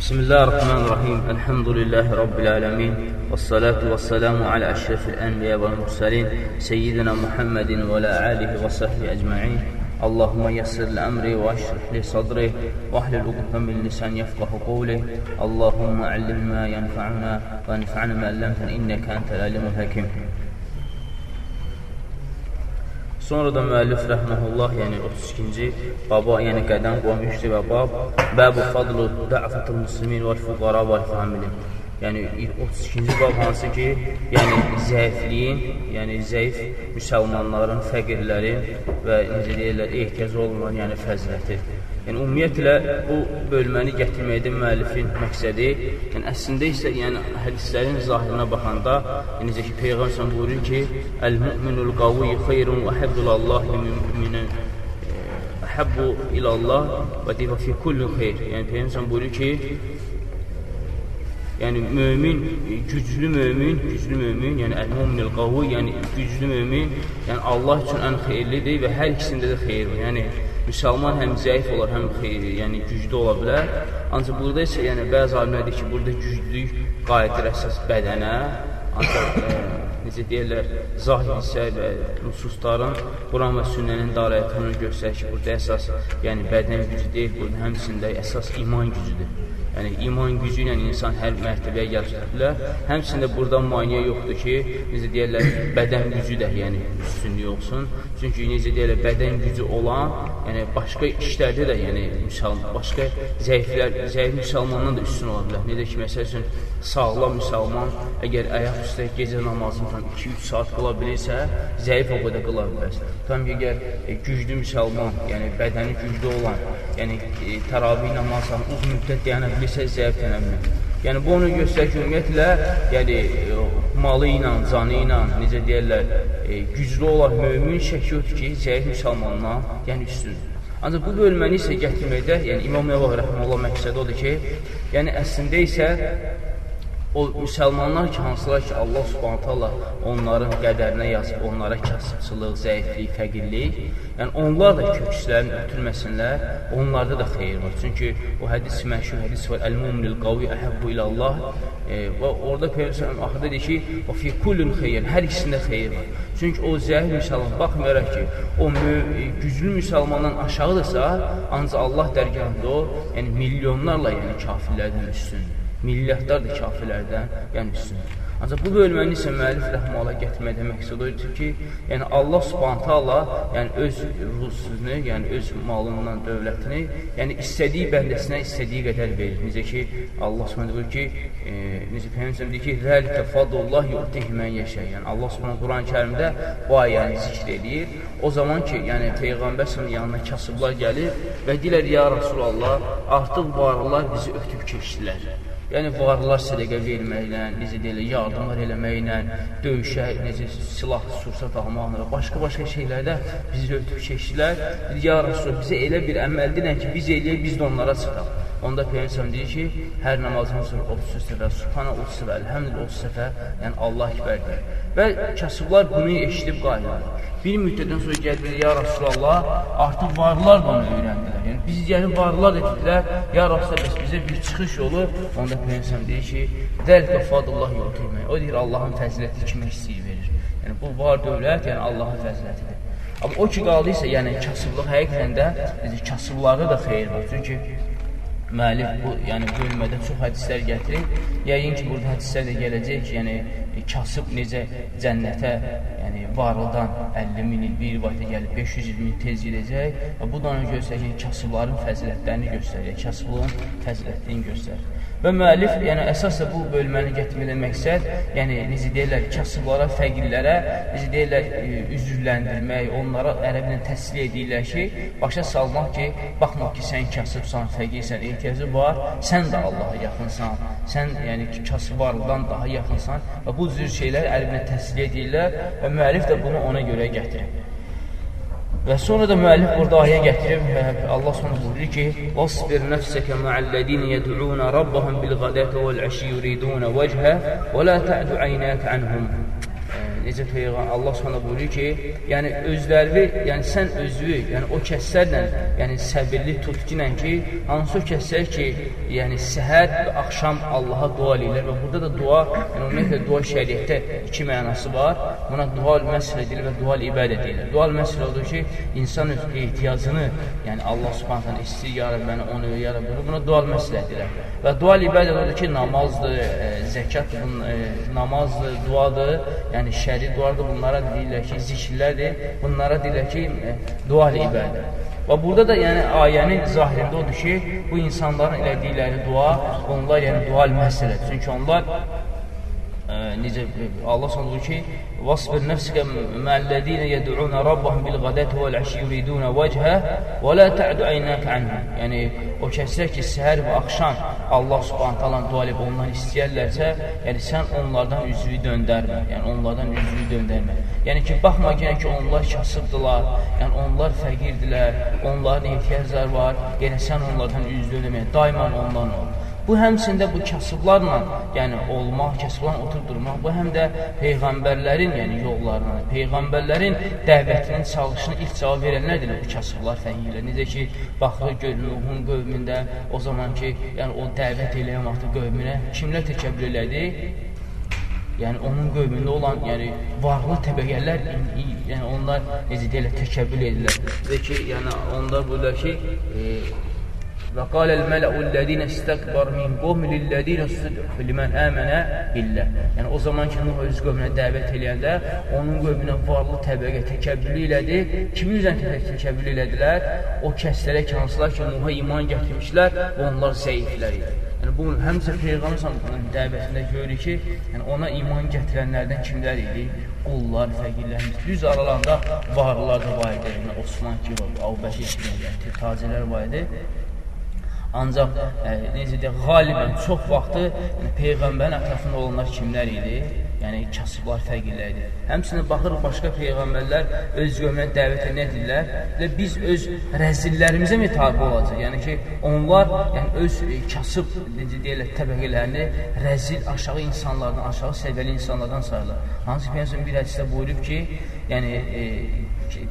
بسم الله الرحمن الرحيم الحمد لله رب العالمين والصلاة والسلام على أشرف الأنبياء والمرسلين سيدنا محمد وعلى آله وصحبه أجمعين اللهم يسر الأمر واشرح لي صدري واحلل عقدة من لسان يفقه قولي اللهم علمنا ما ينفعنا وانفعنا ما علمتنا إنك أنت العليم الحكيم Sonra da müəllif rəhməhullah, yəni 32-ci baba, yəni qədəm qoymuşdu və bab Bəbu fadlu də'fatul muslimin və fuqara və familin. Yəni 32-ci bab hansı ki, yəni zəifliyin, yəni zəif müsəlmanların, fəqirlərin və necə deyirlər, ehtiyac olmayan, yəni fəziləti. Yəni ümumiyyətlə bu bölməni gətirməkdə müəllifin məqsədi, yəni əslində isə yəni hədislərin zahirinə baxanda, yəni necə ki peyğəmbər buyurur ki, "Əl-mü'minul qaviyyu xeyrun və habbullahi mu'minin" Habbu ilallah və deyir fi kulli xeyr. Yəni peyğəmbər buyurur ki, yəni mömin, güclü mömin, güclü mömin, yəni əl-mu'minul qavi, yəni güclü mömin, yəni Allah üçün ən xeyirlidir və hər ikisində də xeyir var. Yəni müsəlman həm zəif olar, həm xeyri, yəni güclü ola bilər. Ancaq burada isə yəni bəzi alimlər deyir ki, burada güclülük qayıdır əsas bədənə. Ancaq e, necə deyirlər, zahir isə və nususların Quran və sünnənin daləyyətini göstərir ki, burada əsas yəni bədən gücü deyil, burada həmçində əsas iman gücüdür. Yəni, iman gücü ilə insan hər mərtəbəyə gəlişdirə bilər. Həmçində burada maniyə yoxdur ki, necə deyərlər, bədən gücü də yəni, üstünlük olsun. Çünki necə deyərlər, bədən gücü olan, yəni başqa işlərdə də, yəni müsəlman, başqa zəiflər, zəif müsəlmandan da üstün ola bilər. Necə ki, məsəl üçün, sağlam müsəlman əgər ayaq üstə gecə namazını tam 2-3 saat qıla bilirsə, zəif o qədər qıla bilər. Tam əgər e, güclü müsəlman, yəni bədəni güclü olan, yəni e, təravih namazını uzun müddət dayana bilirsə zəiflənə bilər. Yəni, bu onu göstərir ki, ümumiyyətlə, yəni, malı ilə, canı ilə, necə deyərlər, e, güclü olan mömin şək yoxdur ki, zəif müsəlmandan, yəni üstündür. Ancaq bu bölməni isə gətirməkdə, yəni İmam Nəvah Rəhməllah məqsədi odur ki, yəni əslində isə o müsəlmanlar ki, hansılar ki, Allah subhanət Allah onların qədərinə yazıb, onlara kasıbçılıq, zəiflik, fəqirlik, yəni onlar da kökslərini ötürməsinlər, onlarda da xeyir var. Çünki o hədis, məşhur hədis var, Əl-Mumnil qavi əhəbbu ilə Allah e, və orada Peyğəmbər axırda deyir ki, o fi kullun xeyir, hər ikisində xeyir var. Çünki o zəif müsəlman, baxmayaraq ki, o e, güclü müsəlmandan aşağıdırsa, ancaq Allah dərgahında o, yəni milyonlarla yəni kafirlərdən üstündür milyardlardır kafirlərdən, yəni üstündür. Ancaq bu bölməni isə müəllif rəhmələ gətirməkdə məqsəd odur ki, yəni Allah subhanətə Allah yəni öz ruhsuzunu, yəni öz malından, dövlətini, yəni istədiyi bəndəsinə istədiyi qədər verir. Necə ki, Allah subhanətə buyur ki, e, necə Peyyəmsəm deyir ki, Zəlikə fadullah yu'tihi mən yeşə. Yəni Allah subhanətə Quran-ı kərimdə bu ayəni zikr edir. O zaman ki, yəni Peyğəmbər sının yanına kasıblar gəlir və deyilər, ya Rasulallah, artıq varlılar bizi ötüb keçdilər. Yəni, varlar sədəqə verməklə, necə deyilir, yardımlar eləməklə, döyüşə, necə silah, sursat almaqla, başqa-başqa şeylərdə bizi ötüb keçdilər. Ya Rasul, bizə elə bir əməldirən ki, biz eləyək, biz də onlara çıxaq. Onda Peyyəmsəm deyir ki, hər namazdan sonra 33 səfər, Subhana 30 səfər, Əlhəmdül 30 səfər, yəni Allah kibərdir. Və kasıblar bunu eşidib qayırlar. Bir müddətdən sonra gəldilər, ya Rasulallah, artıq varlar bunu öyrəndilər. Yəni, biz yəni varlar dedilər, ya Rasulallah, bəs bizə bir çıxış yolu, onda Peyyəmsəm deyir ki, dəlqə fadullah yol teymək. O deyir, Allahın fəziləti kimə istəyir verir. Yəni, bu var dövlət, yəni Allahın fəzilətidir. Amma o ki, qaldıysa, yəni kasıblıq həqiqətən də, kasıblarda da xeyir var. Çünki müəllif bu, yəni bölmədə çox hədislər gətirir. Yəqin ki, burada hədislər də gələcək ki, yəni kasıb necə cənnətə, yəni varlıdan 50 min il bir rivayətə gəlib 500 min tez gedəcək. Bu da onu göstərir ki, kasıbların fəzilətlərini göstərir, kasıblığın fəzilətini göstərir. Və müəllif, yəni əsas da bu bölməni gətirmədən məqsəd, yəni necə deyirlər, kasıblara, fəqirlərə, necə deyirlər, e, üzürləndirmək, onlara ərəblə təsvir edirlər ki, başa salmaq ki, baxma ki, sən kasıbsan, fəqirsən, ehtiyacı var, sən də Allaha yaxınsan, sən yəni kasıbarlıqdan daha yaxınsan və bu cür şeylər ərəblə təsvir edirlər və müəllif də bunu ona görə gətirir. Və sonra da müəllif burada ayə gətirib, Allah sonra buyuruyor ki, وَاصْبِرْ نَفْسَكَ مَعَ الَّذِينَ يَدْعُونَ رَبَّهُمْ بِالْغَدَةِ وَالْعَشِيُّ يُرِيدُونَ وَجْهَ وَلَا تَعْدُ عَيْنَاكَ عَنْهُمْ necə Peyğəmbər Allah sonra buyurur ki, yəni özlərini, yəni sən özünü, yəni o kəslərlə, yəni səbirli tutqinlə ki, hansı o kəslər ki, yəni səhər və axşam Allaha dua edirlər və burada da dua, yəni ümumiyyətlə dua şəriətdə iki mənası var. Buna dua məsələ edilir və dua ibadət edilir. Dua məsələ odur ki, insan öz ehtiyacını, yəni Allah Subhanahu istəyir ya Rəbb məni onu ya Rəbb buna dua məsələ edilir. Və dua ibadət odur ki, namazdır, e, zəkat, e, namazdır, duadır, yəni şəri duadır, bunlara deyirlər ki, zikirlərdir, bunlara deyirlər ki, e, dua ibadət. Və burada da yəni ayənin zahirində odur ki, bu insanların elədikləri dua, onlar yəni dua məsələdir. Çünki onlar necə Allah sanır ki, "Vasbir nefsike ma'allezine yed'un rabbahum bil ghadati vel ashi yuridun vejha ve la ta'du aynaka anhum." Yəni o kəslər ki, səhər və axşam Allah Subhanahu taala dua edib ondan istəyirlərsə, yəni sən onlardan üzünü döndərmə. Yəni onlardan üzünü döndərmə. Yəni ki, baxma ki, ki onlar kasıbdılar, yəni onlar fəqirdirlər, onların ehtiyacları var. Yəni sən onlardan üz döndərmə. Daima ondan ol. Bu həmçində bu kasıblarla, yəni olmaq, kasıblarla oturdurmaq, bu həm də peyğəmbərlərin, yəni yollarına, peyğəmbərlərin dəvətinin çalışını ilk cavab verənlərdir bu kasıblar fəhiyyə. Necə ki, baxır Nuhun qövmündə o zaman ki, yəni o dəvət eləyən vaxtı qövmünə kimlər təkəbbür elədi? yəni onun qövmündə olan, yəni varlı təbəqələr, yəni onlar necə deyirlər, təkəbbül edirlər. Və ki, yəni onlar burada ki, e, Və qaləl mələ'ullədinə istəkbar min qovmi lillədinə südq limən əmənə billə. Yəni, o zaman ki, Nuh öz qövmünə dəvət eləyəndə, onun qövmünə varlı təbəqə təkəbbülü elədi. Kimin üzərində təkəbbül elədilər? O kəslərə ki, hansılar ki, Nuh'a iman gətirmişlər və onlar zəiflər idi. Yəni, bu həmsə Peyğəmbər dəvətində görürük ki, yəni, ona iman gətirənlərdən kimlər idi? Qullar, fəqirlərimiz. Düz aralarında varlılar da var idi. Yəni, Osman ki, Avbəşir, tacirlər var idi. Ancaq e, necə deyək, qalibən çox vaxtı yəni, Peyğəmbərin ətrafında olanlar kimlər idi? Yəni, kasıblar, fəqirlər idi. Həmçinin baxırıq, başqa Peyğəmbərlər öz qövmünə dəvət edirlər və biz öz rəzillərimizə mi tabi olacaq? Yəni ki, onlar yəni, öz e, kasıb, necə deyirlər, təbəqələrini rəzil, aşağı insanlardan, aşağı səviyyəli insanlardan sayırlar. Hansı Peyğəmbər bir hədisdə buyurub ki, yəni, e,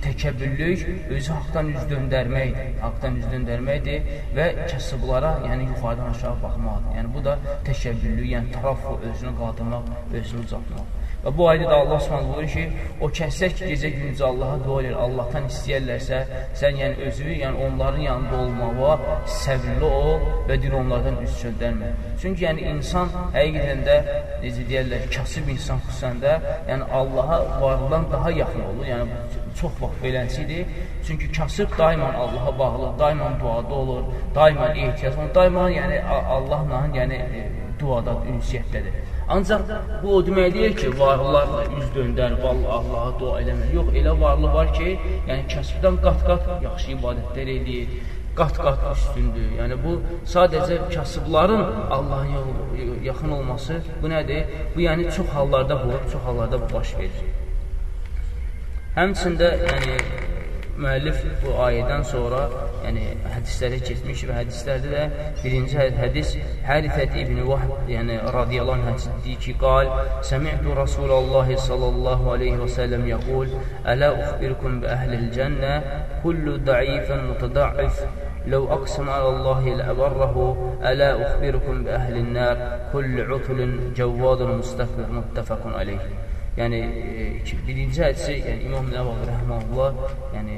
təkəbbürlük özü haqdan üz döndərməkdir. Haqdan üz döndərməkdir və kasıblara, yəni yuxarıdan aşağı baxmaqdır. Yəni bu da təkəbbürlük, yəni tərəfu özünü qaldırmaq, özünü uzatmaq. Və bu ayda da Allah Subhanahu buyurur ki, o kəslər ki, gecə gündüz Allaha dua edir, Allahdan istəyirlərsə, sən yəni özü, yəni onların yanında olmağa səbirli ol və dir onlardan üz çöndərmə. Çünki yəni insan həqiqətən də necə deyirlər, kasıb insan xüsusən də, yəni Allaha varlıdan daha yaxın olur. Yəni çox vaxt beləncidir. Çünki kasıb daima Allaha bağlı, daima duada olur, daima ehtiyac olur, daima yəni Allahla yəni e, duada, ünsiyyətdədir. Ancaq bu o demək deyil ki, varlılarla üz döndər, vallahi Allaha dua eləmir. Yox, elə varlı var ki, yəni kəsbdən qat-qat yaxşı ibadətlər eləyir, qat-qat üstündür. Yəni bu sadəcə kasıbların Allahın yaxın olması bu nədir? Bu yəni çox hallarda bu, çox hallarda bu baş verir. Həmçində yəni müəllif bu ayədən sonra yəni hədislərə keçmiş və hədislərdə də birinci hədis Hərifət ibn Vahb yəni radiyallahu anh deyir ki, qal Səmi'tu Rasulallah sallallahu aleyhi və səlləm yəqul Ələ uxbirkum bi əhlil cənnə kullu daifən mutadaif لو أقسم على الله لأبره ألا أخبركم بأهل النار كل عطل جواد متفق عليه Yəni, e, birinci hədisi, yəni İmam Nəvavi Rəhmanullah, yəni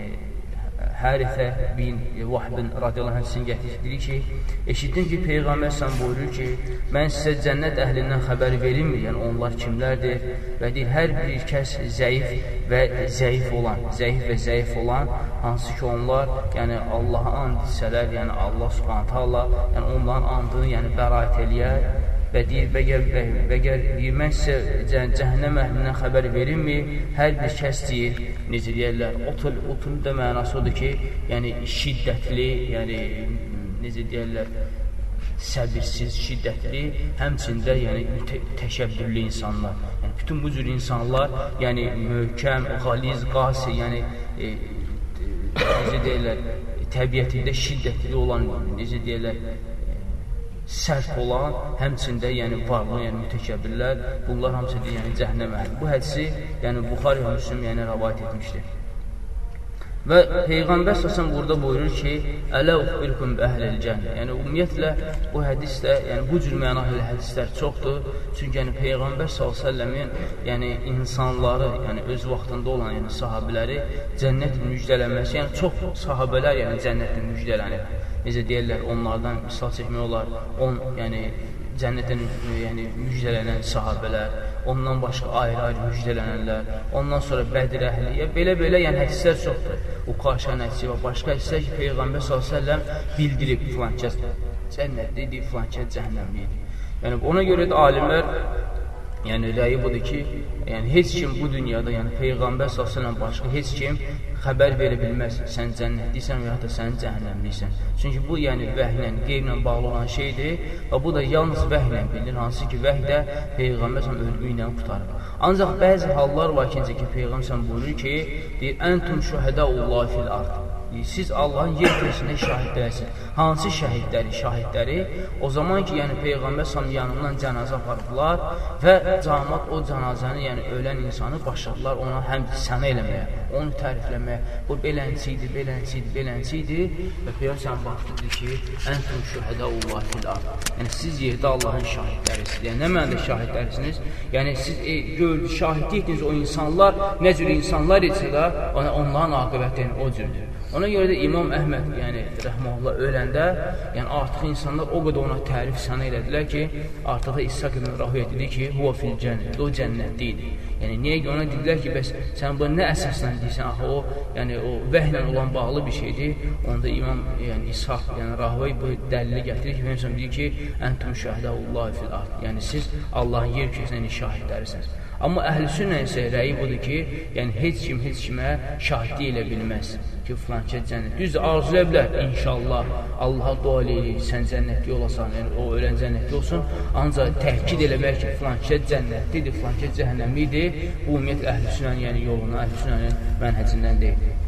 Hərifə bin Vahbin radiyallahu hədisini gətirir ki, eşitdim ki, Peyğəmbər sən buyurur ki, mən sizə cənnət əhlindən xəbər verimmi? Yəni, onlar kimlərdir? Və deyir, hər bir kəs zəif və zəif olan, zəif və zəif olan, hansı ki, onlar, yəni, Allaha and etsələr, yəni, Allah subhanətə Allah, yəni, onların andını, yəni, bərait eləyər və deyir, bəgər, bəgər deyir, mən sizə cəhənnəm əhlindən xəbər verimmi? Hər bir kəs deyir, necə deyərlər, otul, otul da mənası odur ki, yəni şiddətli, yəni necə deyərlər, səbirsiz, şiddətli, həmçində yəni tə təşəbbürlü insanlar. Yəni bütün bu cür insanlar, yəni möhkəm, xaliz, qasi, yəni e, necə deyirlər, təbiətində şiddətli olan, necə deyirlər, sərt olan, həmçində yəni varlı, yəni mütəkəbbirlər, bunlar hamısı yəni cəhənnəm əhli. Bu hədisi yəni Buxari və Müslim yəni rivayet etmişdir. Və Peyğəmbər səsən burada buyurur ki, Ələ uxbirkum əhlil cənnə. Yəni, ümumiyyətlə, bu hədisdə, yəni bu cür mənalı hədislər çoxdur. Çünki yəni, Peyğəmbər s.ə.v-in yəni, insanları, yəni öz vaxtında olan yəni, sahabiləri cənnət müjdələnməsi, yəni çox sahabələr yəni, cənnətlə müjdələnir. Necə deyirlər, onlardan misal çəkmək olar, on, yəni, cənnətdən yəni, müjdələnən sahabələr, ondan başqa ayrı-ayrı müjdələnənlər, ondan sonra Bədir əhli, belə-belə yəni hədislər çoxdur. Uqaşan hədisi və başqa hədislər ki, Peyğəmbər s.ə.v bildirib filan kəs cənnətlidir, filan kəs cəhənnəmlidir. Yəni, ona görə də alimlər Yəni rəyi budur ki, yəni heç kim bu dünyada, yəni Peyğəmbər sallallahu başqa heç kim xəbər verə bilməz. Sən cənnətlisən və ya da sən cəhənnəmlisən. Çünki bu yəni vəhlə, qeyblə bağlı olan şeydir və bu da yalnız vəhlə bilinir, hansı ki vəhdə Peyğəmbər sallallahu ölümü ilə qurtarır. Ancaq bəzi hallar var ki, ki Peyğəmbər buyurur ki, deyir: "Entum şuhadaullah fil ard." Siz Allahın yer kürsündə şahidlərsiniz. Hansı şəhidləri? Şahidləri o zaman ki, yəni Peyğəmbər sam yanından cənazə aparıblar və cəmaat o cənazəni, yəni ölən insanı başladılar ona həm sənə eləməyə, onu tərifləməyə. Bu belənçi idi, belənçi idi, belənçi idi və Peyğəmbər baxdı ki, "Entum şuhadaullah fil ard." Yəni siz yerdə Allahın şahidlərisiniz. Yəni nə mənada şahidlərisiniz? Yəni siz e, gördünüz, şahidlik etdiniz o insanlar nə cür insanlar isə də onların aqibəti yəni, o cürdür. Ona görə də İmam Əhməd, yəni rəhməhullah öləndə, yəni artıq insanlar o qədər ona tərif sənə elədilər ki, artıq İshaq ibn Rahiyyə dedi ki, huva fil cənnət, o cənnətdə idi. Yəni niyə ki, ona dedilər ki, bəs sən bunu nə əsasla deyirsən? Axı o, yəni o vəhlə olan bağlı bir şeydir. Onda İmam, yəni İshaq, yəni Rahiyyə bu dəlili gətirir ki, Peyğəmbər deyir ki, "Entum şəhidəullahi fil ard." Yəni siz Allahın yer kəsinin şahidlərisiniz. Amma əhl-i isə rəyi budur ki, yəni heç kim heç kimə şahidlik elə bilməz ki, filan kəs cənnət. Düzdür, arzuya bilər, inşallah, Allaha dua eləyirik, sən cənnətli olasan, yəni o ölən cənnətli olsun. Ancaq təhkid eləmək ki, filan kəs cənnətlidir, filan kəs cəhənnəmlidir, bu ümumiyyətlə əhl-i sünnənin yəni yoluna, əhl-i sünnənin mənhəcindən deyil.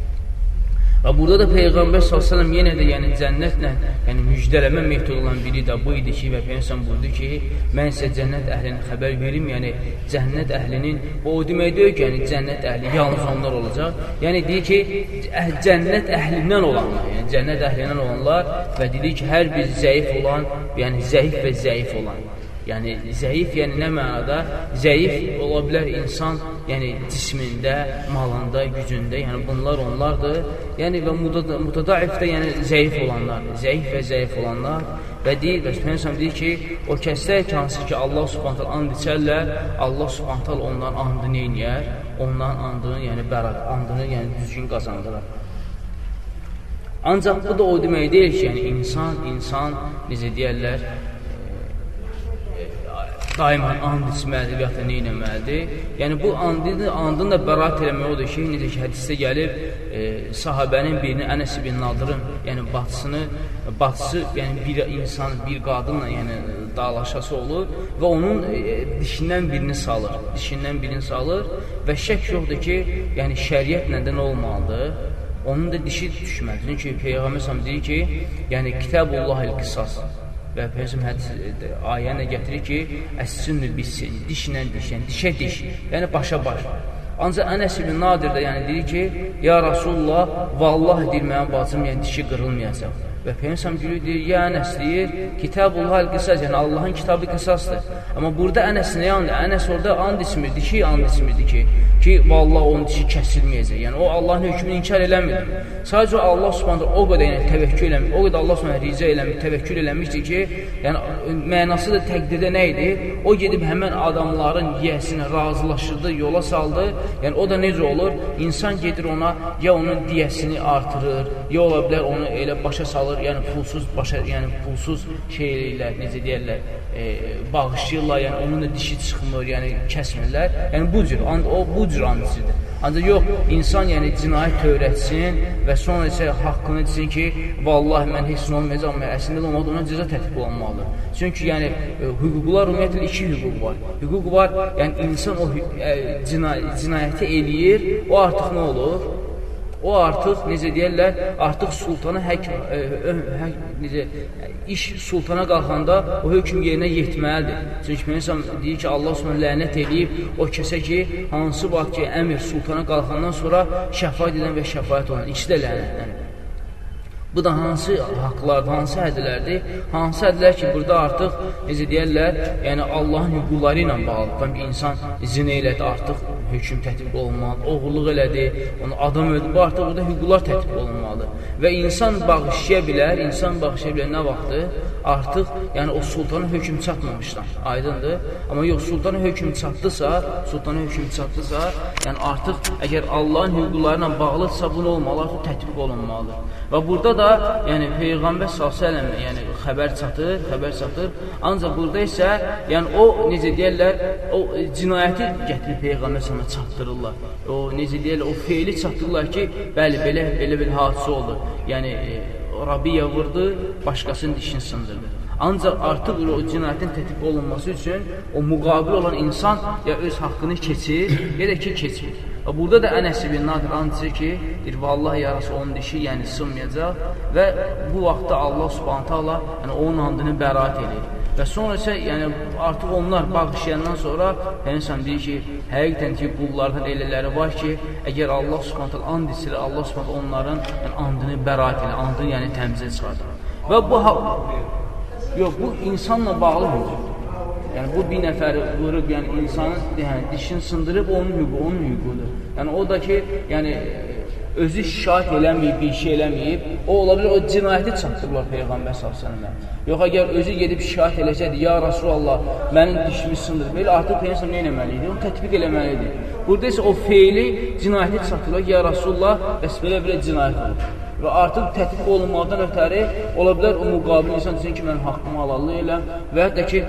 Və burada da Peyğəmbər s.ə.v yenə də yəni cənnətlə yəni müjdələmə metodu olan biri də bu idi ki, və Peyğəmbər buyurdu ki, mən sizə cənnət əhlinin xəbər verim, yəni cənnət əhlinin, o demək deyir ki, yəni cənnət əhli yalnız onlar olacaq. Yəni deyir ki, cənnət əhlindən olanlar, yəni cənnət əhlindən olanlar və dedi ki, hər bir zəif olan, yəni zəif və zəif olan. Yəni zəif, yəni nə mənada? Zəif ola bilər insan, yəni cismində, malında, gücündə, yəni bunlar onlardır. Yəni və mutadaifdə yəni zəif olanlar, zəif və zəif olanlar və deyir, və Peyğəmbər deyir ki, o kəslər ki, hansı ki Allah Subhanahu and içərlər, Allah Subhanahu onların andını eləyər, onların andını, yəni bəraq, andını yəni düzgün qazandırar. Ancaq bu da o demək deyil ki, yəni insan, insan necə deyərlər, daima and içməlidir və ya da nə eləməlidir? Yəni, bu andın, andın da bərat eləmək odur ki, necə ki, hədisdə gəlib, e, sahabənin birini, Ənəs ibn Nadırın, yəni batısını, batısı, yəni bir insan, bir qadınla, yəni dağlaşası olur və onun e, dişindən birini salır, dişindən birini salır və şək yoxdur ki, yəni şəriyyətlə də nə olmalıdır? Onun da dişi düşməlidir. Çünki Peyğəmbər deyir ki, yəni Kitabullahil qisas və Peyğəmbər hədis ayəni gətirir ki, əs-sünnü bis-sin, dişlə diş, yəni dişə diş, yəni başa baş. Ancaq Ənəs ibn Nadir də yəni deyir ki, ya Rasulullah, vallahi deyir mənim bacım, yəni dişi qırılmayacaq. Və Peyğəmbər gülür deyir, ya Ənəs deyir, Kitabullah qisas, yəni Allahın kitabı qisasdır. Amma burada Ənəs nə yandı? Ənəs orada and içmirdi ki, and içmirdi ki, ki, vallah onun dişi kəsilməyəcək. Yəni, o Allahın hökmünü inkar eləmir. Sadəcə Allah subhanətə o qədər yəni, təvəkkül eləmir, o qədər Allah subhanətə ricə eləmir, təvəkkül eləmişdir ki, yəni, mənası da təqdirdə nə idi? O gedib həmən adamların yiyəsini razılaşırdı, yola saldı. Yəni, o da necə olur? İnsan gedir ona, ya onun diyəsini artırır, ya ola bilər onu elə başa salır, yəni pulsuz başa, yəni pulsuz şey eləyirlər, necə deyərlər, e, bağışlayırlar, yəni onun da dişi çıxmır, yəni kəsmirlər. Yəni bu cür, o bu cür andisidir. Ancaq yox, insan yəni cinayət törətsin və sonra isə haqqını desin ki, vallahi mən heç nə olmayacaq, mən əslində də olmadı, ona cəza tətbiq olunmalıdır. Çünki yəni e, hüquqlar ümumiyyətlə iki hüquq var. Hüquq var, yəni insan o e, cinay cinayəti eləyir, o artıq nə olur? O artıq, necə deyərlər, artıq sultana hək, ə, ə, hək necə, iş sultana qalxanda o hökm yerinə yetməlidir. Çünki insan deyir ki, Allah sonra lənət eləyib o kəsə ki, hansı vaxt ki, əmir sultana qalxandan sonra şəfayət edən və şəfayət olan ikisi də lənətlənir. Bu da hansı haqlardır, hansı hədlərdir? Hansı hədlər ki, burada artıq, necə deyərlər, yəni Allahın hüquqları ilə bağlıdır. Bir insan zinə elədi, artıq hökm tətbiq olunmalıdır. Oğurluq elədi, onu adam öldü, artıq burada hüquqlar tətbiq olunmalıdır. Və insan bağışlaya bilər, insan bağışlaya bilər nə vaxtı? Artıq, yəni o sultanın hökm çatmamışdan, aydındır. Amma yox, sultanın hökm çatdısa, sultanın hökm çatdısa, yəni artıq əgər Allahın hüquqları ilə bağlıdırsa, bu nə olmalı? Artıq tətbiq olunmalıdır. Və burada da, yəni Peyğəmbər s.ə.v yəni xəbər çatır, xəbər çatır. Ancaq burada isə, yəni o necə deyirlər, o cinayəti gətirib Peyğəmbər s.ə.və çatdırırlar. O necə deyirlər, o feili çatdırırlar ki, bəli, belə belə bir hadisə oldu. Yəni e, Rabiya vurdu, başqasının dişini sındırdı. Ancaq artıq o cinayətin tətbiq olunması üçün o müqabil olan insan ya öz haqqını keçir, ya da ki, keçmir. Burada da Ənəs ibn Nadir anlayır ki, deyir, vallahi yarası onun dişi, yəni sınmayacaq və bu vaxtda Allah subhanətə Allah yəni, onun andını bərat edir. Və sonra isə yəni, artıq onlar bağışlayandan sonra insan deyir ki, həqiqətən ki, qullardan elələri var ki, əgər Allah subhanətə and içilir, Allah subhanətə onların yəni, andını bərat edir, andını yəni təmizə çıxardır. Və bu yox, bu insanla bağlı hüquq. Yəni bu bir nəfəri vurub, yəni insanın yəni, dişini sındırıb onun hüququ, onun hüququdur. Yəni o da ki, yəni özü şikayət eləməyib, bir şey eləməyib, o ola bilər o cinayəti çatdırırlar Peyğəmbər s.ə.və. Yox, əgər özü gedib şikayət eləsədi, ya Rasulallah, mənim dişimi sındır, belə artıq Peyğəmbər nə eləməli idi? Onu tətbiq eləməlidir. Burada isə o feili cinayəti çatdırırlar, ya Rasulallah, bəs belə-belə cinayət olur. Və artıq tətbiq olunmadan ötəri ola bilər o müqabil insan desin ki, mən haqqımı halallı eləm və hətta ki,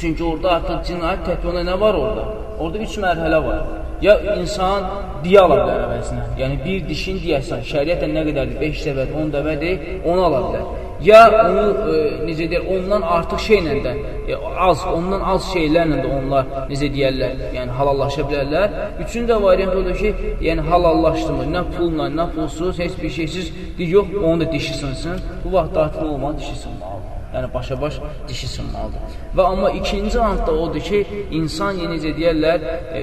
çünki orada artıq cinayət tətbiqində nə var orada? Orada üç mərhələ var. Ya insan diyə ala bilər əvəzinə. Yəni, bir dişin deyəsən, şəriyyətlə nə qədərdir? 5 dəvədir, 10 dəvədir, onu ala bilər. Ya onu, e, necə deyər, ondan artıq şeylə də, e, az, ondan az şeylərlə də onlar, necə deyərlər, yəni halallaşa bilərlər. Üçüncü variant odur ki, yəni halallaşdırmır. Nə pulla, nə pulsuz, heç bir şeysiz, deyir, yox, onu da dişi sınsın. Bu vaxt artıq olmalı, dişi sınmalıdır. Yəni, başa-baş dişi sınmalıdır. Və amma ikinci anda odur ki, insan, necə deyərlər, e,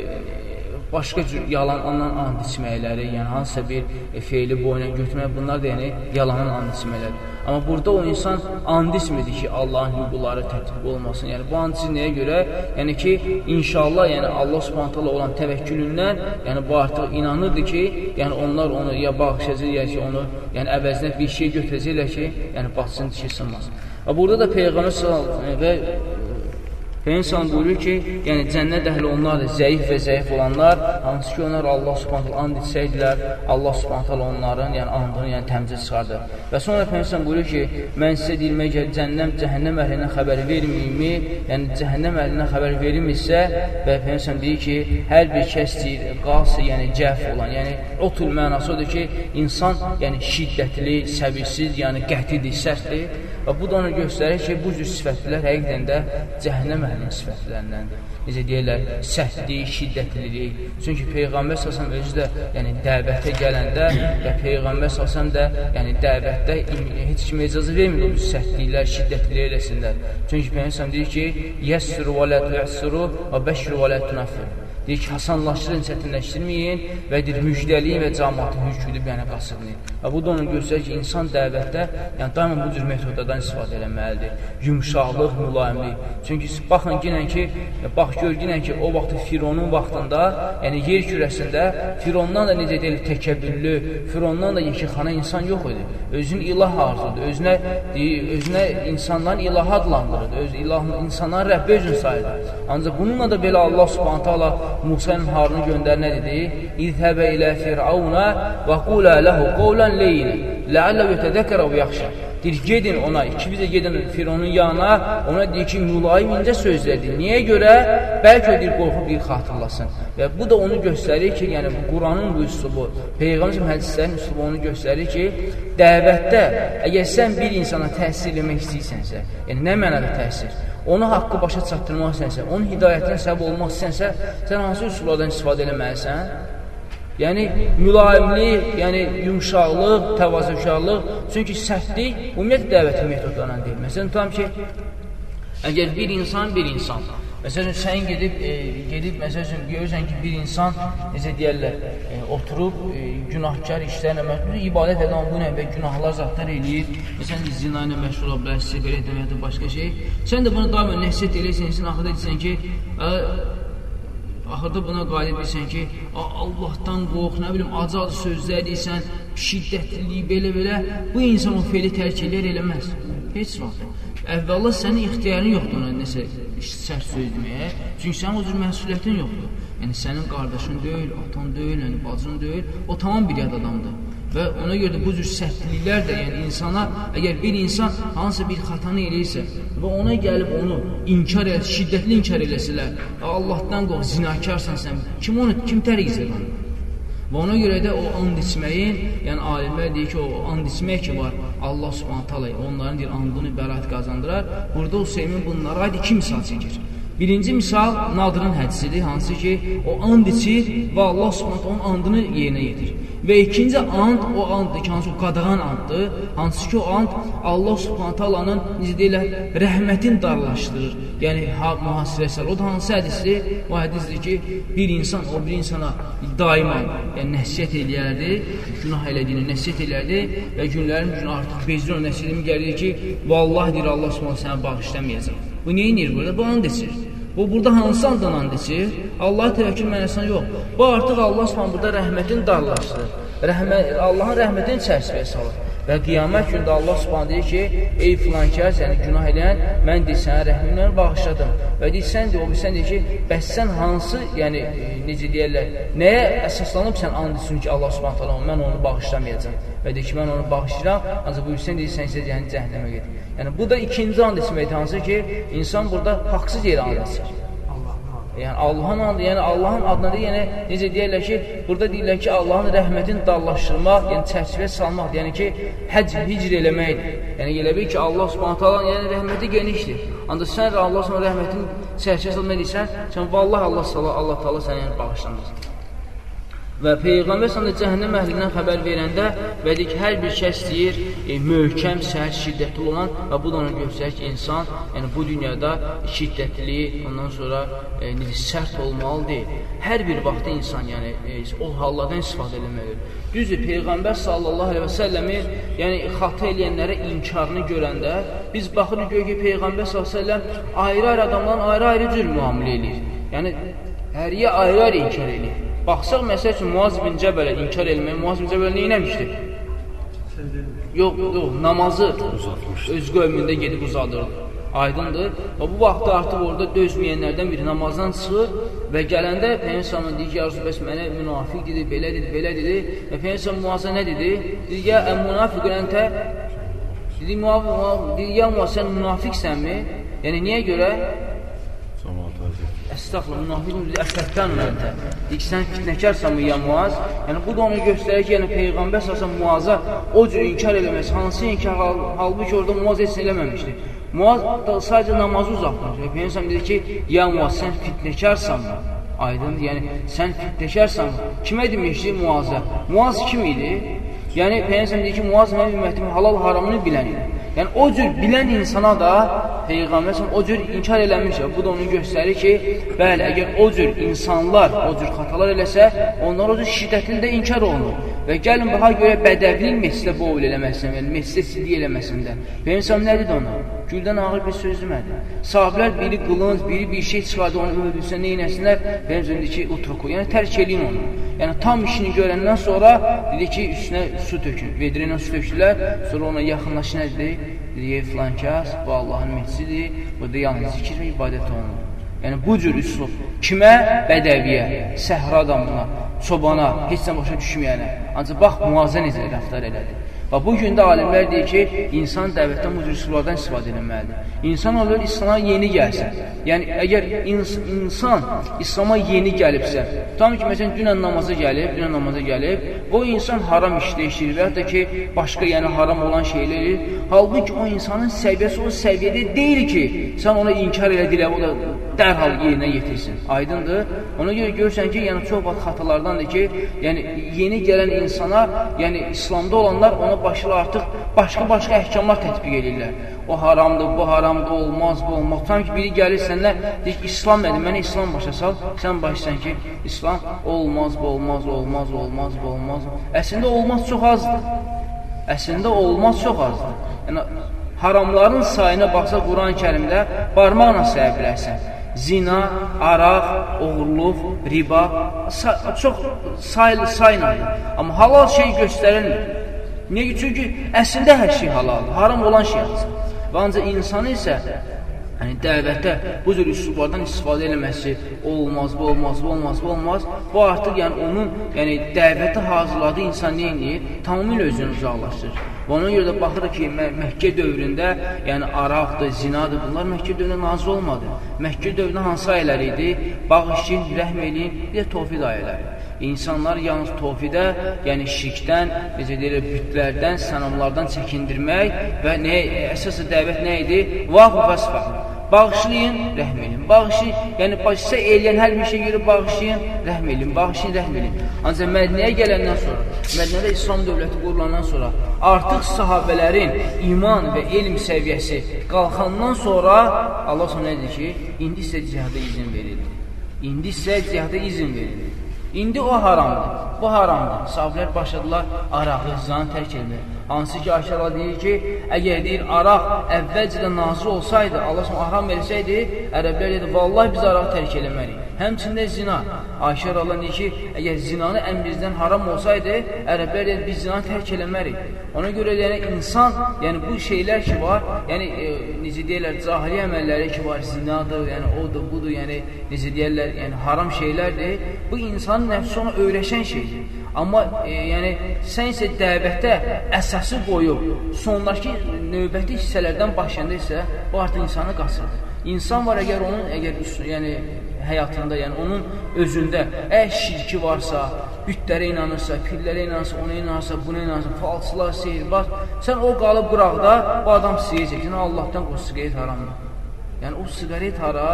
başqa cür yalandan and içməkləri, yəni hansısa bir e, feili boyuna götürmək, bunlar da yəni yalanın and içməkləri. Amma burada o insan and içmirdi ki, Allahın hüquqları tətbiq olmasın. Yəni bu and nəyə görə? Yəni ki, inşallah, yəni Allah Subhanahu olan təvəkkülündən, yəni bu artıq inanırdı ki, yəni onlar onu ya bağışlayacaq, ya ki, onu yəni əvəzinə bir şey götürəcəklər ki, yəni batsın, dişi sınmasın. Və burada da Peyğəmbər və Peyğəmbər buyurur ki, yəni cənnət əhli onlardır, zəif və zəif olanlar, hansı ki onlar Allah Subhanahu and etsəydilər, Allah Subhanahu onların, yəni andını, yəni təmizə çıxardı. Və sonra Peyğəmbər buyurur ki, mən sizə deyilmək ki, cənnəm cəhənnəm əhlinə xəbər verməyimi, yəni cəhənnəm əhlinə xəbər verilmirsə və Peyğəmbər deyir ki, hər bir kəs deyir, qası, yəni cəf olan, yəni o tür mənası odur ki, insan yəni şiddətli, səbirsiz, yəni qətidir, sərtdir Və bu da onu göstərir ki, bu cür sifətlər həqiqdən də cəhənnəm əhlinin sifətlərindəndir. Necə deyirlər, səhvlik, şiddətlilik. Çünki Peyğəmbər səsəm özü də yəni, dəvətə gələndə və Peyğəmbər səsəm də yəni, dəvətdə heç kim icazı vermir o səhvliklər, şiddətlilik eləsinlər. Çünki Peyğəmbər deyir ki, yəssuru və lə tuyəssuru və bəşru və lə tunəffir. Deyir ki, hasanlaşdırın, çətinləşdirməyin və deyir, müjdəliyin və cəmatın hüküdüb yəni qasırlayın. Və bu da onu göstərir ki, insan dəvətdə yəni daima bu cür metodlardan istifadə eləməlidir. Yumşaqlıq, mülayimlik. Çünki baxın ginən ki, bax gör ginən ki, o vaxt Fironun vaxtında, yəni yer kürəsində Firondan da necə deyil, təkəbbürlü, Firondan da yekixana insan yox idi. Özünü ilah arzudur, özünə deyir, özünə insanların ilahı adlandırırdı, öz ilahını insanların Rəbbi özün sayırdı. Ancaq bununla da belə Allah Subhanahu taala Musa ilə Harunu göndər nə dedi? İzhəbə ilə Firavuna və qulə ləhu qovlən leyli ləallə yətədəkərə və yaxşə. Deyir, gedin ona, ikimiz də gedin Fironun yanına, ona deyir ki, mülayim incə sözlərdir. Niyə görə? Bəlkə o deyir, qorxub deyir, xatırlasın. Və bu da onu göstərir ki, yəni Quranın bu üslubu, Peyğəmbər hədislərin üslubu onu göstərir ki, dəvətdə, əgər sən bir insana təsir eləmək istəyirsənsə, yəni nə mənada təsir? Onu haqqı başa çatdırmaq istənsə, onun hidayətinə səbəb olmaq istənsə, sən hansı üsullardan istifadə eləməlisən? Yəni, mülayimlik, yəni yumşaqlıq, təvazökarlıq. Çünki səhvlik ümumiyyətlə dəvətin metodlarından deyil. Məsələn, tutam ki, əgər bir insan bir insan, Məsələn, sən gedib, e, gedib, məsələn, görürsən ki, bir insan, necə deyərlər, e, oturub, e, günahkar işlərlə məşğul, ibadət edən bu növbə günahlar zatlar eləyir. Məsələn, zina ilə məşğul ola bilər, siqaret ya başqa şey. Sən də bunu daimən nəsiyyət eləyirsən, sən axırda deyirsən ki, axırda buna qalib bilsən ki, Allahdan qorx, nə bilim, acı-acı sözlər deyirsən, şiddətlilik, belə-belə, bu insan o feli tərk eləyər, eləməz. Heç vaxt. Əvvəla sənin ixtiyarın yoxdur ona nəsə sərt söz deməyə. Çünki sənin o cür məsuliyyətin yoxdur. Yəni sənin qardaşın deyil, atan deyil, yəni bacın deyil, o tamam bir yad adamdır. Və ona görə də bu cür səhvliklər də, yəni insana, əgər bir insan hansısa bir xatanı eləyirsə və ona gəlib onu inkar elə, şiddətli inkar eləsələr, Allahdan qorx, zinakarsan sən, kim onu, kim təriq edir onu? Və ona görə də o and içməyin, yəni alimlər deyir ki, o and içmək ki var, Allah subhanət hala onların deyir, andını bərat qazandırar. Burada Hüseymin bunlara aid iki misal çəkir. Birinci misal Nadırın hədisidir, hansı ki, o and içir və Allah subhanət onun andını yerinə yedir. Və ikinci and o anddır ki, hansı o qadağan anddır, hansı ki o and Allah subhanət alanın, necə deyirlər, rəhmətin darlaşdırır. Yəni, ha, mühasirəsəl. O da hansı hədisdir? O hədisdir ki, bir insan o bir insana daima yəni, nəsiyyət eləyərdi, günah elədiyini nəsiyyət eləyərdi və günlərin günü artıq bezdir o nəsiyyətimi gəlir ki, vallahi deyir Allah subhanət sənə bağışlamayacaq. Bu neyin deyir burada? Bu and içir. Bu burada hansı andan and içir? Allah təvəkkül mənasına yox. Bu artıq Allah Subhanahu burada rəhmətin darlaşdır. Rəhmət Allahın rəhmətini çərçivəyə salır. Və qiyamət gündə Allah Subhanahu deyir ki, ey filankar, səni günah edən, mən deyir sənə rəhmimlə bağışladım. Və deyir sən deyir, o bilsən deyir ki, bəs sən hansı, yəni e, necə deyirlər, nəyə əsaslanıb sən and içsin ki, Allah Subhanahu taala mən onu bağışlamayacağam. Və deyir ki, mən onu bağışlayıram, ancaq bu bilsən deyir sən isə yəni cəhənnəmə get. Yəni bu da ikinci and içməkdir, hansı ki, insan burada haqsız yerə and içir. Yəni Allahın adı, yəni Allahın adına da yəni necə deyirlər ki, burada deyirlər ki, Allahın rəhmətini dallaşdırmaq, yəni çərçivə salmaq, yəni ki, həcc, hicr eləməkdir. Yəni elə bil ki, Allah Subhanahu taala yəni rəhməti genişdir. Ancaq sən Allah Subhanahu rəhmətinin çərçivəsi salmaq edirsən, sən vallahi Allah Allah Taala səni yəni bağışlamaz. Və Peyğəmbər sənə cəhənnəm əhlindən xəbər verəndə və deyir ki, hər bir kəs deyir, e, möhkəm, sərt, şiddətli olan və bu da onu göstərir ki, insan yəni bu dünyada şiddətli, ondan sonra e, sərt olmalı deyil. Hər bir vaxtda insan yəni e, o hallardan istifadə etməlidir. Düzdür, Peyğəmbər səlləmi yəni xata eləyənlərə inkarını görəndə biz baxırıq ki, Peyğəmbər səlləm ayrı-ayrı adamdan ayrı-ayrı cür müamilə eləyir. Yəni həriyə ayrı-ayrı inkar eləyir. Baxsaq, məsəl üçün, Muaz bin Cəbələ inkar eləmək, Muaz bin Cəbələ nə eləmişdir? Yox, yox, namazı uzatmışdı. öz qövmündə gedib uzadırdı. Aydındır. Və bu vaxtda artıq orada dözməyənlərdən biri namazdan çıxır və gələndə Peyyəmsəmin deyir ki, ya Rasul, bəs mənə münafiq dedi, belə dedi, belə dedi. Və Peyyəmsəm Muaz'a nə dedi? Dedi, ya əm münafiq öləntə, dedi, dedi, ya Muaz, sən münafiqsənmi? Yəni, niyə görə? Əstəxlə, münafiqun bizi əsətdən öləndə. Deyik, sən fitnəkərsən ya Muaz? Yəni, bu da onu göstərir ki, yəni Peyğəmbər səsən Muaza o cür inkar eləməz. Hansı inkar hal, halbuki orada Muaz heç eləməmişdi. Muaz da sadəcə namazı uzaqdır. Peyğəmbər dedi ki, ya Muaz, sən fitnəkərsən mı? Aydındır, yəni sən fitnəkərsən mı? Kimə demişdi Muazə? Muaz kim idi? Yəni Peyğəmbər dedi ki, Muaz mənim ümmətimin halal haramını bilən idi. Yəni o cür bilən insana da Peyğəmbər o cür inkar eləmiş. Bu da onu göstərir ki, bəli, əgər o cür insanlar o cür xatalar eləsə, onlar o cür şiddətli də inkar olunur. Və gəlin baxa görə bədəvlik mescidə boğul eləməsindən, yəni mescidə siddiq eləməsindən. Peyğəmbər nə dedi ona? Güldən ağır bir söz demədi. Sahabilər biri qılınc, biri bir şey çıxardı, onu öldürsə nə etsinlər? Peyğəmbər dedi ki, utruku, yəni tərk eləyin onu. Yəni tam işini görəndən sonra dedi ki, üstünə su tökün. Vedrə su tökdülər. Sonra ona yaxınlaşı nə dedi? Dedi, filan kəs, bu Allahın mehcisidir, burada yalnız zikir və ibadət olunur. Yəni, bu cür üslub kimə? Bədəviyə, səhra adamına, çobana, heç nə başa düşməyənə. Ancaq bax, müazə necə rəftar elədi. Və bu gün də alimlər deyir ki, insan dəvətdən bu cür üsullardan istifadə edilməlidir. İnsan olur, İslama yeni gəlsin. Yəni, əgər ins insan İslama yeni gəlibsə, tam ki, məsələn, dünən namaza gəlib, dünən namaza gəlib, o insan haram işlə işləyir və hətta ki, başqa yəni haram olan şeylər edir. Halbuki o insanın səviyyəsi o səviyyədə deyil ki, sən ona inkar elədilər, o da dərhal yerinə yetirsin. Aydındır? Ona görə görürsən ki, yəni çox vaxt xatalardandır ki, yəni yeni gələn insana, yəni İslamda olanlar ona başla artıq başqa-başqa əhkamlar tətbiq edirlər. O haramdır, bu haramdır, olmaz, bu olmaz. Tam ki, biri gəlir sənlə, deyir ki, İslam nədir? Mənə İslam başa sal. Sən başlaysan ki, İslam olmaz, bu olmaz, olmaz, olmaz, bu olmaz. Əslində olmaz çox azdır. Əslində olmaz çox azdır. Yəni, haramların sayına baxsa Quran-ı kərimdə barmaqla saya bilərsən. Zina, araq, oğurluq, riba, say çox saylı saylanır. Amma halal şey göstərilmir. Niyə? Çünki əslində hər şey halaldır, haram olan şey haramdır. Və ancaq insanı isə yəni dəvətdə bu cür üslublardan istifadə eləməsi olmaz, bu olmaz, bu olmaz, bu olmaz. Bu artıq yəni onun yəni dəvətə hazırladığı insan nə edir? Tamamilə özünü uzaqlaşdırır. Və ona görə də baxırıq ki, Mə Məkkə dövründə, yəni araqdır, zinadır, bunlar Məkkə dövründə nazil olmadı. Məkkə dövründə hansı ayələr idi? Bağışlayın, rəhm eləyin, bir də tovfid ayələri. İnsanlar yalnız tofidə, yəni şirkdən, necə deyirlər, bütlərdən, sənamlardan çəkindirmək və nə, əsas dəvət nə idi? Vahu vəsfə. Bağışlayın, rəhm edin. Bağışlayın, yəni başsa eləyən hər bir şey görə bağışlayın, rəhm edin, bağışlayın, rəhm edin. Ancaq Mədniyə gələndən sonra, Mədniyyədə İslam dövləti qurulandan sonra artıq sahabələrin iman və elm səviyyəsi qalxandan sonra Allah sonra nə deyir ki, indi isə cihada izin verilir. İndi isə cihada izin verilir. İndi o haramdır, bu haramdır. Sahabilər başladılar arağı, zanı tərk etməyə. Hansı ki, Allah deyir ki, əgər deyir, araq əvvəlcədən nazir olsaydı, Allah sonra haram versəydi, ərəblər deyir, vallahi biz araq tərk eləməliyik. Həmçində zina. Ayşə Allah deyir ki, əgər zinanı ən bizdən haram olsaydı, ərəblər deyir, biz zinanı tərk eləməliyik. Ona görə yəni insan, yəni bu şeylər ki var, yəni e, necə deyirlər, cahili əməlləri ki var, zinadır, yəni odur, budur, yəni necə deyirlər, yəni haram şeylərdir. Bu insanın nəfsi ona öyrəşən şeydir. Amma e, yəni sən isə dəvətdə əsası qoyub, sondakı növbəti hissələrdən başlayanda isə bu artıq insanı qaçırır. İnsan var əgər onun əgər yəni həyatında, yəni onun özündə əgər şirki varsa, bütlərə inanırsa, pirlərə inanırsa, ona inanırsa, buna inanırsa, falçılar, sehirbaz, sən o qalıb qıraqda, bu adam siqaret çəkir, Allahdan qoş siqaret haramdır. Yəni o siqaret hara,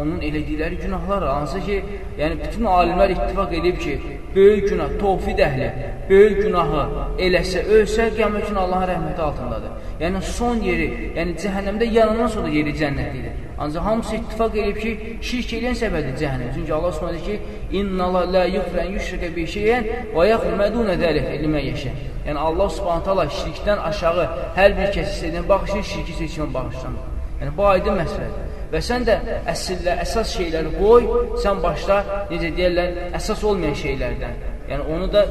onun elədikləri günahlar hansı ki, yəni bütün alimlər ittifaq edib ki, böyük günah, tovfid əhli, böyük günahı eləsə, ölsə, qiyamət günü Allahın rəhməti altındadır. Yəni son yeri, yəni cəhənnəmdə yanından sonra yeri cənnətlidir. Ancaq hamısı ittifaq edib ki, şirk eləyən səbəbdir cəhənnəm. Çünki Allah Subhanahu ki, "İnna la la yufran yushrika bi şey'in və yaghfiru zəlik limen yasha." Yəni Allah taala şirkdən aşağı hər bir kəs istəyən bağışlayır, şirki seçmə bağışlamır. Yəni bu aydın məsələdir. Və sən də əsillə, əsas şeyləri qoy, sən başla, necə deyərlər, əsas olmayan şeylərdən. Yəni onu da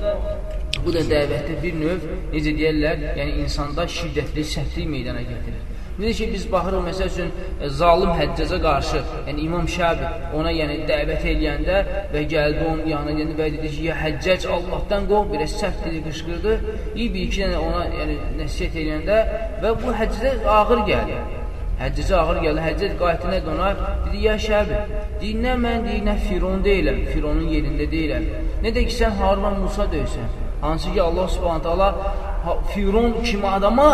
bu da dəvətdə bir növ, necə deyərlər, yəni insanda şiddətli, səhvlik meydana gətirir. Necə ki, biz baxırıq, məsəl üçün, e, zalim həccəzə qarşı, yəni İmam Şəbi ona yəni dəvət eləyəndə və gəldi onun yanına, yəni, və dedi ki, ya həccəc Allahdan qov, belə səhv dedi, qışqırdı, iyi bir iki dənə ona yəni, nəsiyyət eləyəndə və bu həccəzə ağır gəldi. Həccəcə ağır gəldi. Həccəc qayıtdı nə donar? Dedi, ya şəbi, deyir, nə mən deyir, nə Firon deyiləm, Fironun yerində deyiləm. Nə də ki, sən Harun Musa deyirsən. Hansı ki, Allah subhanət hala Firon kimi adama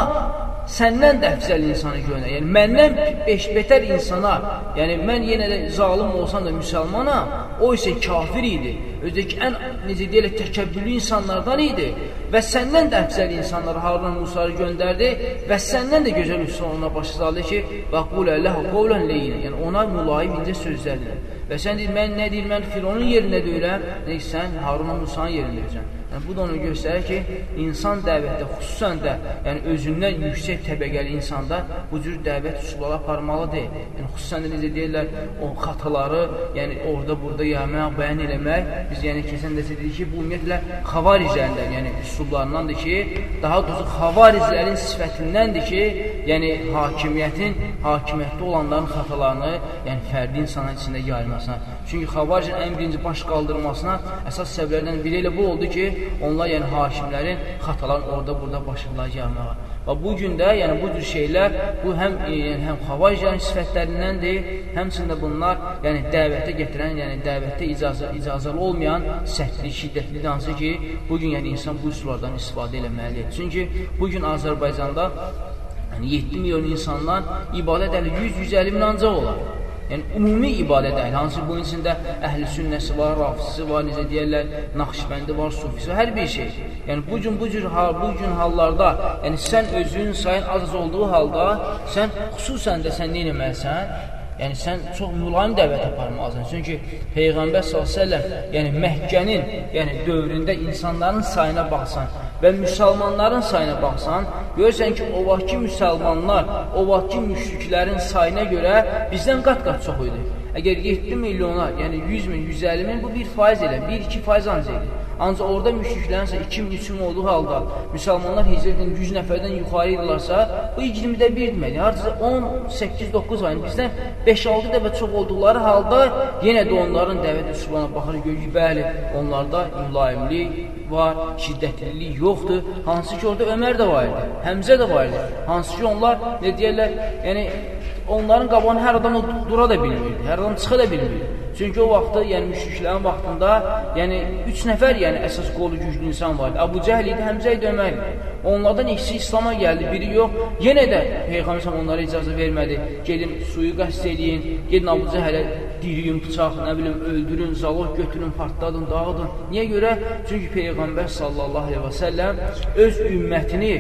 səndən də əfzəl insanı göndər. Yəni, məndən beş betər insana, yəni mən yenə də zalim olsam da müsəlmanam, o isə kafir idi. Özdəki ən, necə deyələ, təkəbbürlü insanlardan idi və səndən də əfzəl insanları Harun Musa'yı göndərdi və səndən də gözəl üstün ona başa saldı ki, və qulə ləhu qovlən leyinə, yəni ona mülayim incə sözlərdir. Və sən deyir, mən nə deyir, mən Fironun yerində deyiləm, nə sən Harun Musa'nın yerində deyəcəm. Yəni, bu da onu göstərir ki, insan dəvətdə, xüsusən də yəni, özündən yüksək təbəqəli insanda bu cür dəvət üsulları aparmalı deyil. Yəni, xüsusən də necə deyirlər, o xataları yəni, orada, burada yaymaq, bəyan eləmək, biz yəni keçən dəsə dedik ki, bu ümumiyyətlə xavariclərdən, yəni üsullarındandır ki, daha doğrusu xavariclərin sifətindəndir ki, yəni hakimiyyətin, hakimiyyətdə olanların xatalarını, yəni fərdi insanın içində yayılmasına. Çünki xavaricin ən birinci baş qaldırmasına əsas səbəblərdən biri elə bu oldu ki, onlar yəni hakimlərin xatalarını orada burada başlıqlar gəlməyə. Və bu gün də, yəni bu cür şeylər, bu həm e, yəni, həm xavariclərin sifətlərindəndir, həmçində bunlar yəni dəvətə gətirən, yəni dəvətdə icazə, icazəli olmayan səhvli, şiddətli hansı ki, bu gün yəni insan bu üsullardan istifadə eləməlidir. Çünki bu gün Azərbaycanda yəni 7 milyon insandan ibadət əli 100-150 min ancaq olar. Yəni, ümumi ibadət əhli, hansı bunun içində əhl-i sünnəsi var, rafisi var, necə deyərlər, naxşibəndi var, sufisi var, hər bir şey. Yəni, bu gün, bu cür, bu gün hallarda, yəni sən özünün sayın az olduğu halda, sən xüsusən də sən nə eləməlisən? Yəni sən çox mülayim dəvət aparmalısan. Çünki Peyğəmbər s.ə.v yəni Məkkənin, yəni dövründə insanların sayına baxsan və müsəlmanların sayına baxsan, görürsən ki, o vaxtki müsəlmanlar, o vaxtki müşriklərin sayına görə bizdən qat-qat çox idi. Əgər 7 milyona, yəni 100 min, 150 min, bu 1% elə, 1-2 faiz ancaq idi. Ancaq orada müşriklərin isə 2-3 olduğu halda müsəlmanlar hicrətdən 100 nəfərdən yuxarı idilərsə, bu 20-də 1 deməkdir. Hardasa 10, 8, 9 ayın bizdən 5-6 dəfə çox olduqları halda yenə də onların dəvət üsuluna baxır, görür ki, bəli, onlarda mülayimlik var, şiddətlilik yoxdur. Hansı ki, orada Ömər də var idi, Həmzə də var idi. Hansı ki, onlar, ne deyərlər, yəni onların qabağını hər adam dura da bilmirdi, hər adam çıxa da bilmirdi. Çünki o vaxtda, yəni müşriklərin vaxtında, yəni 3 nəfər, yəni əsas qolu güclü insan var idi. Əbu Cəhl idi, Həmzə idi, Ömər idi. Onlardan ikisi İslam'a gəldi, biri yox. Yenə də Peyğəmbər onlara icazə vermədi. Gedin suyu qəsd eləyin, gedin Əbu Cəhlə diriyin, bıçaq, nə bilim, öldürün, zaloq götürün, partladın, dağıdın. Niyə görə? Çünki Peyğəmbər sallallahu aleyhi və səlləm öz ümmətini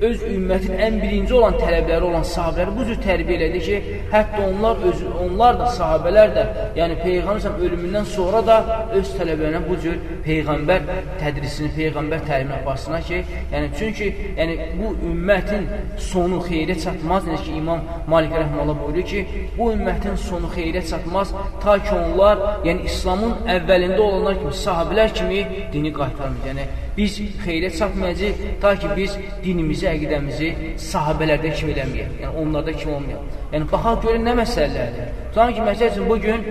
öz ümmətin ən birinci olan tələbləri olan sahabələri bu cür tərbiyə elədi ki, hətta onlar öz onlar da sahabələr də, yəni peyğəmbər ölümündən sonra da öz tələbələrinə bu cür peyğəmbər tədrisini, peyğəmbər təlimini aparsınlar ki, yəni çünki yəni bu ümmətin sonu xeyrə çatmaz, necə ki İmam Malik rəhməhullah buyurur ki, bu ümmətin sonu xeyrə çatmaz ta ki onlar, yəni İslamın əvvəlində olanlar kimi, sahabələr kimi dini qaytarmır. Yəni biz xeyrə çatmayacağıq ta ki biz dinimizi əqidəmizi sahabələrdə kim eləməyək, yəni onlarda kim olmayaq. Yəni, baxaq görün nə məsələlərdir. Tutan ki, məsəl üçün, bugün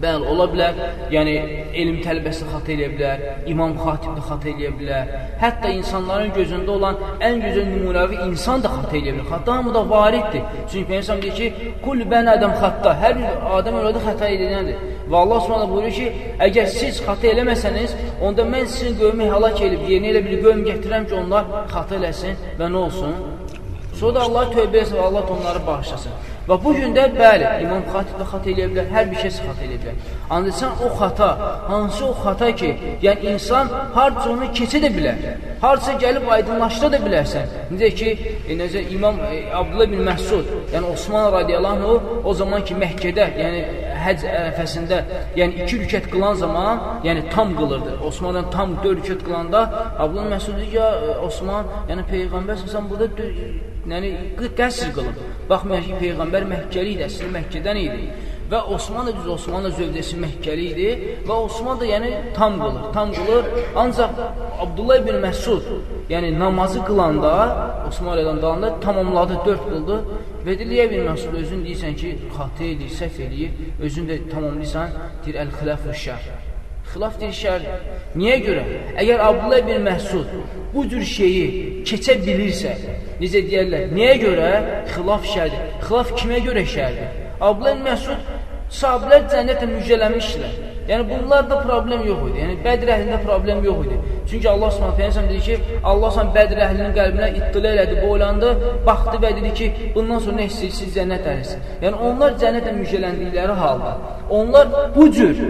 Bəli, ola bilər, yəni elm tələbəsi xata eləyə bilər, imam xatibdə xata eləyə bilər, hətta insanların gözündə olan ən gözəl nümunəvi insan da xata eləyə bilər. Xata hamı da variddir. Çünki Peygəmbər deyir ki, "Kul bən adam xata." Hər adam ölədə xata edəndir. Və Allah Subhanahu buyurur ki, əgər siz xata eləməsəniz, onda mən sizin qövmü həlak edib, yerinə elə bir qövm gətirəm ki, onlar xata eləsin və nə olsun? Sonra da Allah tövbə etsin və Allah onları bağışlasın. Və bu gün də bəli, İmam Xatib də xata eləyə bilər, hər bir kəs xata eləyə bilər. Ancaq sən o xata, hansı o xata ki, yəni insan harca onu keçə də bilər, harca gəlib aydınlaşdıra da bilərsən. Necə ki, e, necə İmam e, Abdullah bin Məhsud, yəni Osman radiyallahu anh, o zaman ki Məkkədə, yəni həc ərəfəsində, yəni iki rükət qılan zaman, yəni tam qılırdı. Osmandan tam dörd rükət qılanda, Abdullah Məhsud ya e, Osman, yəni Peyğəmbər sən burada yəni qəsr qılıb. Baxmayaq ki, Peyğəmbər Məkkəli idi, əsli Məkkədən idi. Və Osman da düz Osman da zövdəsi Məkkəli idi və Osman da yəni tam qılır, tam qılır. Ancaq Abdullah ibn Məsud, yəni namazı qılanda, Osman rəziyallahu dalında tamamladı, 4 qıldı. Və deyir, ibn Məsud özün deyirsən ki, xatə edir, səhv eləyir, özün də tamamlayırsan, deyir əl-xilafu şər. Xilaf deyir şərdir. Niyə görə? Əgər Abdullah ibn Məhsud bu cür şeyi keçə bilirsə, necə deyərlər, niyə görə? Xilaf şərdir. Xilaf kimə görə şərdir? Abdullah ibn Məhsud sahabilər cənnətlə müjdələmişdilər. Yəni bunlarda problem yox idi. Yəni Bədr əhlində problem yox idi. Çünki Allah Subhanahu taala dedi ki, Allah sən Bədr əhlinin qəlbinə ittila elədi, boylandı, baxdı və dedi ki, bundan sonra nə istəyirsiniz cənnət əhlisiniz. Yəni onlar cənnətlə müjdələndikləri halda, onlar bu cür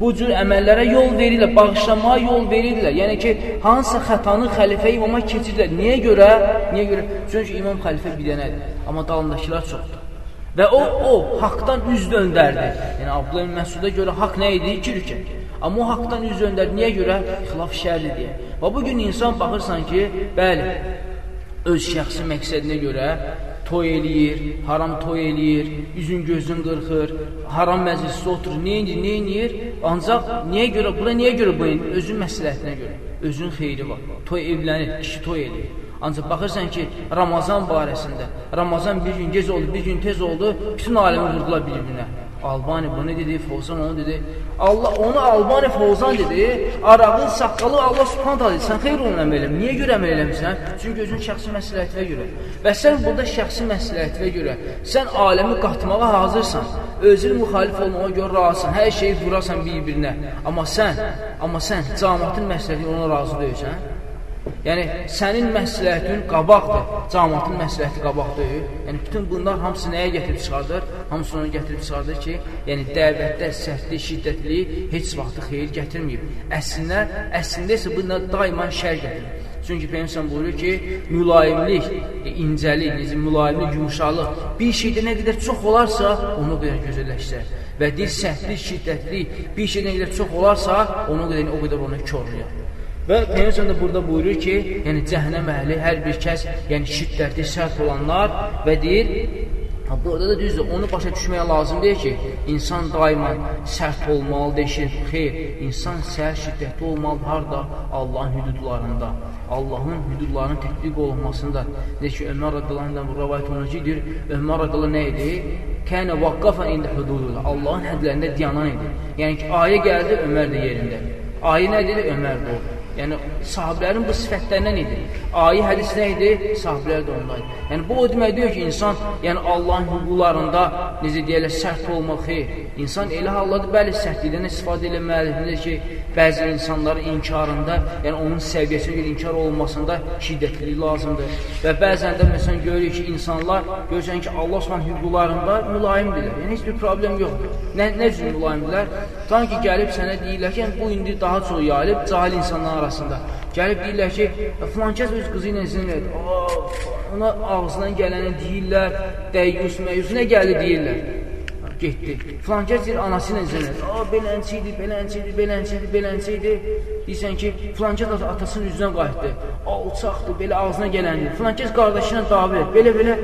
bu cür əməllərə yol verirlər, bağışlamağa yol verirlər. Yəni ki, hansısa xətanı xəlifə imama keçirlər. Niyə görə? Niyə görə? Çünki imam xəlifə bir dənədir, amma dalındakılar çoxdur. Və o, o haqdan üz döndərdi. Yəni, Abdullah Məsuda görə haqq nə idi? Rükət. Amma o haqdan üz döndərdi. Niyə görə? Xilaf şərli deyə. Və bugün insan baxırsan ki, bəli, öz şəxsi məqsədinə görə toy eləyir, haram toy eləyir, üzün gözün qırxır, haram məclisdə oturur, nə edir, nə edir? Ancaq niyə görə, bura niyə görə bu edir? Özün məsləhətinə görə, özün xeyri var. Toy evlənir, kişi toy eləyir. Ancaq baxırsan ki, Ramazan barəsində, Ramazan bir gün gec oldu, bir gün tez oldu, bütün aləmi vurdular bir-birinə. Albani bunu dedi, Fozan onu dedi. Allah onu Albani Fozan dedi. Arağın saqqalı Allah Subhanahu dedi. Sən xeyr onun əməl eləmə. Niyə görə əməl eləmirsən? Çünki özün şəxsi məsləhətinə görə. Və sən burada şəxsi məsləhətinə görə sən aləmi qatmağa hazırsan. Özün müxalif olmağa görə razısan. Hər şeyi vurasan bir-birinə. Amma sən, amma sən cəmaətin məsləhəti ona razı deyilsən. Yəni, sənin məsləhətin qabaqdır, cəmatın məsləhəti qabaqdır. Yəni, bütün bunlar hamısı nəyə gətirib çıxardır? Hamısı onu gətirib çıxardır ki, yəni, dəvətdə sərtlik, şiddətli heç vaxtı xeyir gətirməyib. Əslində, əslində isə bunlar daima şər gətirir. Çünki Peygəmbər buyurur ki, mülayimlik, incəlik, necə mülayimlik, yumşalıq bir şeydə nə qədər çox olarsa, onu qədər gözəlləşsə və dil səhvlik, şiddətlik bir şeydə nə qədər çox olarsa, onu qədər o qədər onu korlayır. Və Peygəmbər də burada buyurur ki, yəni cəhənnəm əhli hər bir kəs, yəni şiddətli, sərt olanlar və deyir, burada da düzdür, onu başa düşməyə lazım deyil ki, insan daima sərt olmalı, deşir, xeyr, insan sərt, şiddətli olmalı, harada? Allahın hüdudlarında, Allahın hüdudlarının tətbiq olunmasında. Deyir ki, Ömər rədələrində bu rəvayət olunur ki, deyir, Ömər rədələr nə idi? Kənə vaqqafən ində hüdudullah, Allahın hədlərində diyanan idi. Yəni ki, ayə gəldi, Ömər də yerində. Ayə nə dedi? Ömər də oldu. Yəni, sahiblərin bu sifətlərindən idi. Ayi hədis nə idi? Sahiblər də ondaydı. Yəni, bu o demək deyir ki, insan yəni Allahın hüquqlarında, necə deyərlər, sərt olmaq xeyr. İnsan elə halladır, bəli, sərtlikdən istifadə eləməlidir ki, bəzi insanların inkarında, yəni onun səviyyəsinə görə inkar olunmasında şiddətlilik lazımdır. Və bəzən də, məsələn, görürük ki, insanlar, görürsən ki, Allah Osman hüquqlarında mülayimdirlər. Yəni, heç bir problem yoxdur. Nə, nə cür mülayimdirlər? Sanki gəlib sənə deyirlər ki, yəni, bu indi daha çox yayılıb cahil insanlar arasında. Gəlib deyirlər ki, filan kəs öz qızı ilə zin edir. Ona ağzından gələni deyirlər, dəyyus, məyus, nə gəlir deyirlər. Getdi. Filan kəs deyir, anası ilə zin edir. Belənçi idi, belənçi idi, belənçi idi, belənçi idi. Deyirsən ki, filan kəs atasının üzünə qayıtdı. Alçaqdır, belə ağzına gələndir. Filan kəs qardaşı ilə dava edir. Belə-belə.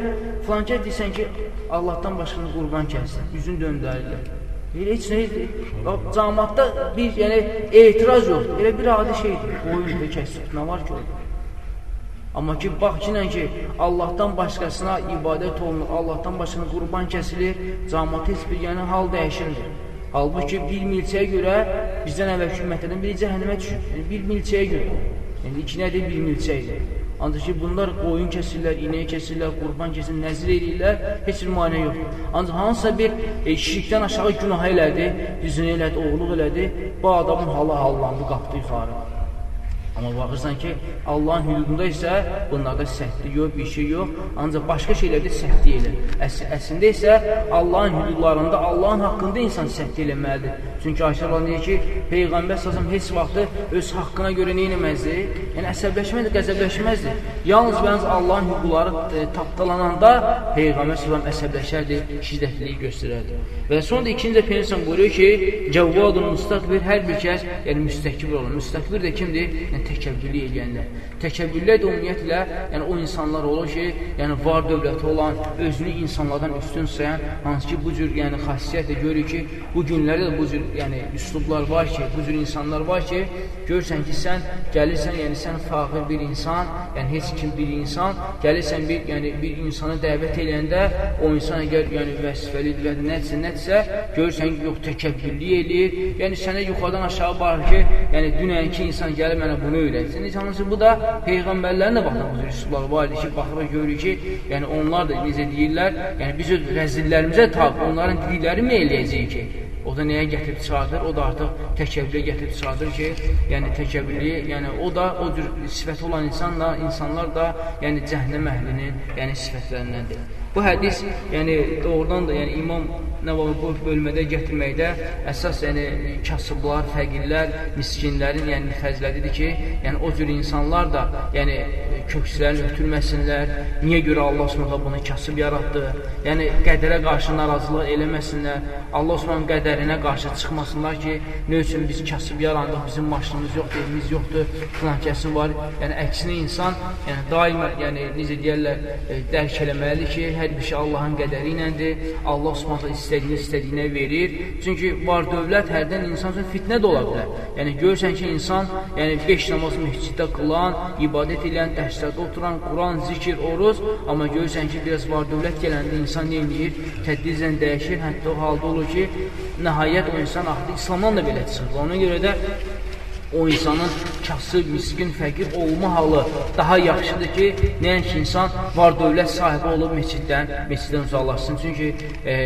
Filan kəs deyirsən ki, Allahdan başqını qurban kəssin. Üzünü döndərirlər. Elə heç nə cəmaatda bir, yəni etiraz yoxdur. Elə bir adi şeydir. Qoyun və kəsib. Nə var ki orada? Amma ki, bax ki, ki, Allahdan başqasına ibadət olunur, Allahdan başqasına qurban kəsilir, cəmaat heç bir yəni hal dəyişilmir. Halbuki bir milçəyə görə bizdən əvvəlki ümmətlərdən biri cəhənnəmə düşür. Yəni, bir milçəyə görə. Yəni, iki nədir? Bir milçəydir. Ancaq ki, bunlar qoyun kəsirlər, inəyi kəsirlər, qurban kəsirlər, nəzir edirlər, heç bir manə yoxdur. Ancaq hansısa bir e, şirkdən aşağı günah elədi, düzünü elədi, oğluq elədi, bu adamın halı hallandı, qapdı yuxarı. Amma baxırsan ki, Allahın hüdudunda isə bunlarda səhvlik yox, bir şey yox, ancaq başqa şeylərdə səhvlik elə. Əs əslində isə Allahın hüdudlarında, Allahın haqqında insan səhvlik eləməlidir. Çünki Ayşə Allah deyir ki, Peyğəmbər səsəm heç vaxtı öz haqqına görə neynəməzdi? Yəni, əsəbləşməzdi, qəzəbləşməzdi. Yalnız və yalnız Allahın hüquqları e, tapdalananda Peyğəmbər səsəm əsəbləşərdi, şiddətliyi göstərərdi. Və sonra da ikinci də Peyğəmbər buyuruyor ki, Cəvvadun müstəqbir hər bir kəs, yəni müstəkbir olur. Müstəqbir də kimdir? Yəni, təkəbbürlü eləyənlər. Təkəbbürlər də ümumiyyətlə, yəni o insanlar olur ki, yəni var dövləti olan, özünü insanlardan üstün sayan, hansı ki, bu cür yəni xasiyyətlə görür ki, bu günlərdə də bu cür yəni üslublar var ki, bu cür insanlar var ki, görürsən ki, sən gəlirsən, yəni sən fağır bir insan, yəni heç kim bir insan, gəlirsən bir, yəni bir insanı dəvət eləyəndə, o insan əgər yəni vəzifəlidir və nədirsə, nədirsə, görürsən ki, yox, təkəbbürlük eləyir, yəni sənə yuxarıdan aşağı baxır ki, yəni dünənki insan gəlib mənə bunu öyrətsin. Heç hansı bu da peyğəmbərlərin də baxdan bu cür üslublar var idi ki, baxırıq görürük ki, yəni onlar da necə deyirlər, yəni biz öz rəzillərimizə tab, onların dedikləri mi eləyəcəyik ki? O da nəyə gətirib çıxardır? O da artıq təkəbbürə gətirib çıxardır ki, yəni təkəbbürlü, yəni o da o cür sifəti olan insanla, insanlar da yəni cəhnəm əhlinin yəni sifətlərindəndir. Bu hədis, yəni doğrudan da, yəni İmam Nəvavi bu bölmədə gətirməkdə əsas yəni kasıblar, fəqirlər, miskinlərin yəni xərclədidir ki, yəni o cür insanlar da yəni kökslərini ötürməsinlər. Niyə görə Allah Subhanahu bunu kasıb yaratdı? Yəni qədərə qarşı narazılıq eləməsinlər. Allah Subhanahu qədərinə qarşı çıxmasınlar ki, nə üçün biz kasıb yarandıq, bizim maşınımız yoxdur, evimiz yoxdur, filan kəsin var. Yəni əksinə insan yəni daima yəni necə deyirlər, e, dərk eləməlidir ki, hər bir şey Allahın qədəri iləndir. Allah Subhanahu istədiyini istədiyinə verir. Çünki var dövlət hərdən insan üçün fitnə də ola bilər. Yəni görürsən ki, insan, yəni 5 namaz məsciddə qılan, ibadət edən, dərslərdə oturan, Quran, zikir, oruz, amma görürsən ki, biraz var dövlət gələndə insan nə edir? Tədricən dəyişir, hətta o halda olur ki, nəhayət o insan axı İslamdan da belə çıxır. Ona görə də o insanın kasıb, miskin, fəqir olma halı daha yaxşıdır ki, nəinki insan var dövlət sahibi olub meçiddən, meçiddən uzaqlaşsın. Çünki e,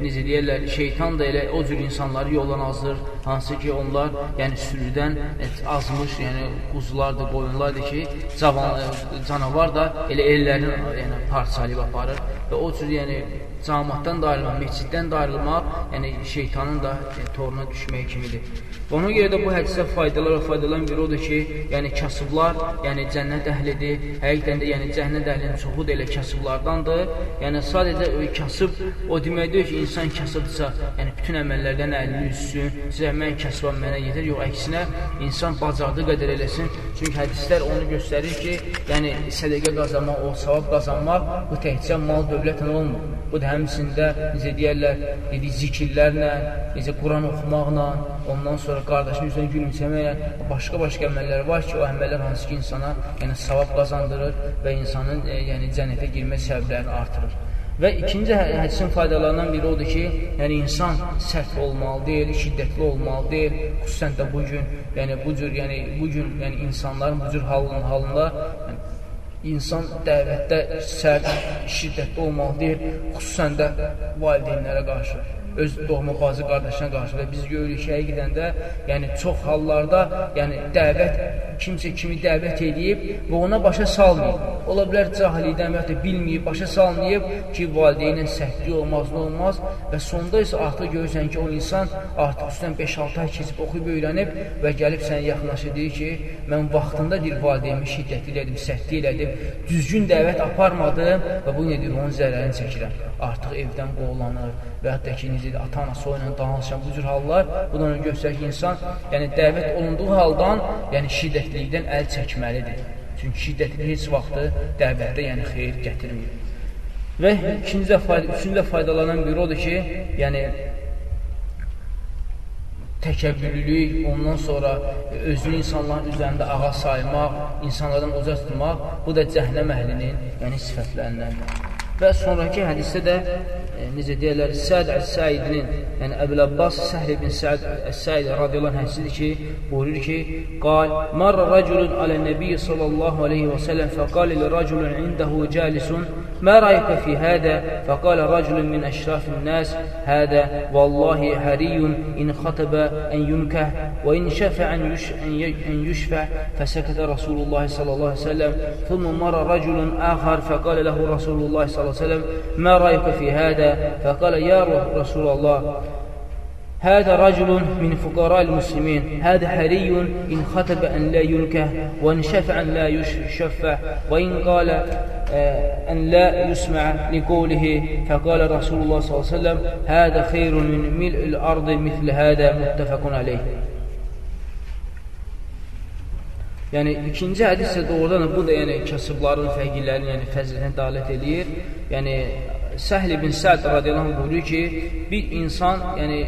necə deyərlər, şeytan da elə o cür insanları yoldan azdır, hansı ki onlar yəni sürüdən e, azmış, yəni quzulardır, qoyunlardır ki, cavan, e, canavar da elə ellərini yəni, parçalayıb aparır və o cür yəni cəmatdan da ayrılmaq, meçiddən də ayrılmaq, yəni şeytanın da yəni, toruna düşmək kimidir. Ona görə də bu hədisə faydalar və faydalan biri odur ki, yəni kasıblar, yəni cənnət əhlidir. Həqiqətən də yəni cənnət əhlinin çoxu da elə kasıblardandır. Yəni sadəcə kasıb o demək deyil ki, insan kasıbdırsa, yəni bütün əməllərdən əlini üssün. Sizə mən kasıbam, mənə yeter. Yox, əksinə insan bacardığı qədər eləsin. Çünki hədislər onu göstərir ki, yəni sədaqə qazanmaq, o savab qazanmaq bu təkcə mal dövlətlə olmur. Bu da həmçində necə deyərlər, dedik zikirlərlə, necə Quran oxumaqla, ondan sonra qardaşın üzrə gülümsəməklə, başqa-başqa əməllər var ki, o əməllər hansı ki insana yəni savab qazandırır və insanın e, yəni cənnətə girmə səbəblərini artırır. Və ikinci hə, hədisin faydalarından biri odur ki, yəni insan sərt olmalı deyil, şiddətli olmalı deyil. Xüsusən də bu gün, yəni bu cür, yəni bu gün, yəni insanların bu cür halının halında yəni, insan dəvətdə sərt, şiddətli olmalı deyil, xüsusən də valideynlərə qarşı öz doğma bacı qardaşına qarşı və biz görürük ki, həqiqətən də, yəni çox hallarda, yəni dəvət kimsə kimi dəvət edib və ona başa salmayıb. Ola bilər cahilidən və ya bilməyib, başa salmayıb ki, valideynlə səhvlik olmaz, nə olmaz və sonda isə artıq görürsən ki, o insan artıq üstdən 5-6 ay keçib oxuyub öyrənib və gəlib sənə yaxınlaşır, deyir ki, mən vaxtında deyir, valideynimi şiddətli elədim, səhvlik elədim, düzgün dəvət aparmadım və bu nedir, onun zərərini çəkirəm. Artıq evdən qoğulanır və hətta ki, necə ata-anası ilə danışan bu cür hallar, bundan göstərir ki, insan yəni dəvət olunduğu haldan, yəni şiddətlikdən əl çəkməlidir. Çünki şiddətli heç vaxtı dəvətdə yəni xeyir gətirmir. Və ikinci də fayda, üçüncü də faydalanan biri odur ki, yəni təkəbbürlülük, ondan sonra özünü insanların üzərində ağa saymaq, insanlardan uca tutmaq, bu da cəhnəm əhlinin yəni sifətlərindəndir. Və sonraki hədisdə də e, necə deyirlər, Səd Əs-Səidinin, yəni Əbil Abbas Səhl ibn Səd Əs-Səid radiyallahu anh hədisidir ki, buyurur ki, qal, marra rəculun alə nəbiyyə sallallahu aleyhi və sələm fəqal ilə rəculun indəhu cəlisun ما رأيك في هذا؟ فقال رجل من أشراف الناس هذا والله حري إن خطب أن ينكه وإن شفع أن يشفع. فسكت رسول الله صلى الله عليه وسلم. ثم مر رجل آخر فقال له رسول الله صلى الله عليه وسلم ما رأيك في هذا؟ فقال يا رسول الله هذا رجل من فقراء المسلمين. هذا حري إن خطب أن لا ينكه وإن شفع أن لا يشفع وإن قال أن لا يسمع لقوله. فقال رسول الله صلى الله عليه وسلم هذا خير من ملء الأرض مثل هذا. متفق عليه. Yəni ikinci hədis isə doğrudan bu da yəni kasıbların, fəqirlərin yəni fəzilətinə dalət eləyir. Yəni Səhl ibn Səd radiyallahu anh buyuruyor ki, bir insan yəni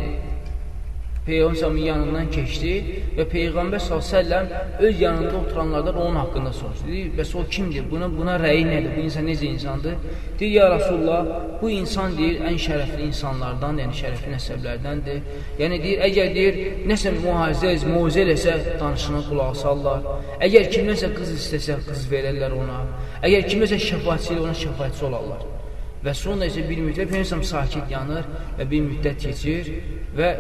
Peyğəmbər yanından keçdi və Peyğəmbər s.ə.v öz yanında oturanlardan onun haqqında soruşdu. Deyir, bəs o kimdir? Buna, buna rəyi nədir? Bu insan necə insandır? Deyir, ya Rasulullah, bu insan deyir, ən şərəfli insanlardan, yəni şərəfli nəsəblərdəndir. Yəni deyir, əgər deyir, nəsə mühazəz, muzə eləsə, danışına qulaq sallar. Əgər kimləsə qız istəsə, qız verərlər ona. Əgər kimləsə şəfaatçı ilə ona şəfaatçı olarlar. Və sonra isə bir müddət Peyğəmbər sakit yanır və bir müddət keçir və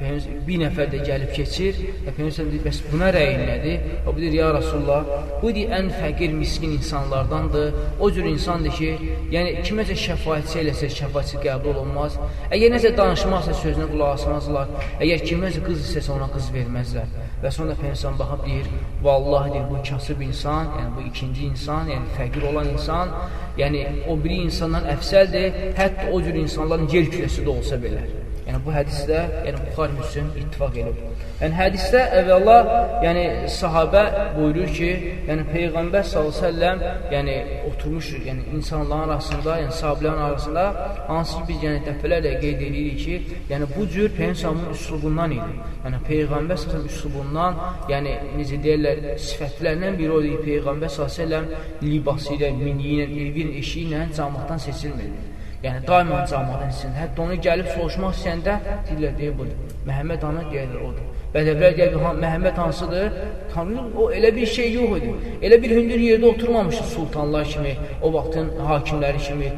bir nəfər də gəlib keçir və Peyğəmbər deyir, bəs buna rəyin nədir? O deyir, ya Rasulullah, bu deyir, ən fəqir, miskin insanlardandır. O cür insandır ki, yəni kiməsə şəfayətçi eləsə, şəfayətçi qəbul olunmaz. Əgər nəsə danışmazsa sözünə qulaq asmazlar. Əgər kiməsə qız istəsə ona qız verməzlər. Və sonra Peyğəmbər baxıb deyir, vallahi deyir, bu kasıb insan, yəni bu ikinci insan, yəni fəqir olan insan, yəni o biri insandan əfsəldir, hətta o cür insanların yer kürəsi də olsa belə. Yəni bu hədisdə, yəni Buxari Müslim ittifaq edib. Yəni hədisdə əvvəla, yəni sahabə buyurur ki, yəni Peyğəmbər sallallahu əleyhi yəni oturmuş, yəni insanların arasında, yəni sahabelərin arasında hansı ki biz yəni dəfələrlə qeyd edirik ki, yəni bu cür Peyğəmbərin üslubundan idi. Yəni Peyğəmbər sallallahu üslubundan, yəni necə deyirlər, sifətlərindən biri o idi Peyğəmbər sallallahu əleyhi libası ilə, miniyi ilə, evin eşiyi ilə cəmaatdan seçilmirdi. Yəni, daima cəmadan istəyir. Hətta onu gəlib soruşmaq istəyəndə deyirlər, deyir, budur. Məhəmməd ana deyirlər, odur. Bədəvilər gəlir, ha, Məhəmməd hansıdır? Tanıyır, o elə bir şey yox idi. Elə bir hündür yerdə oturmamışdı sultanlar kimi, o vaxtın hakimləri kimi.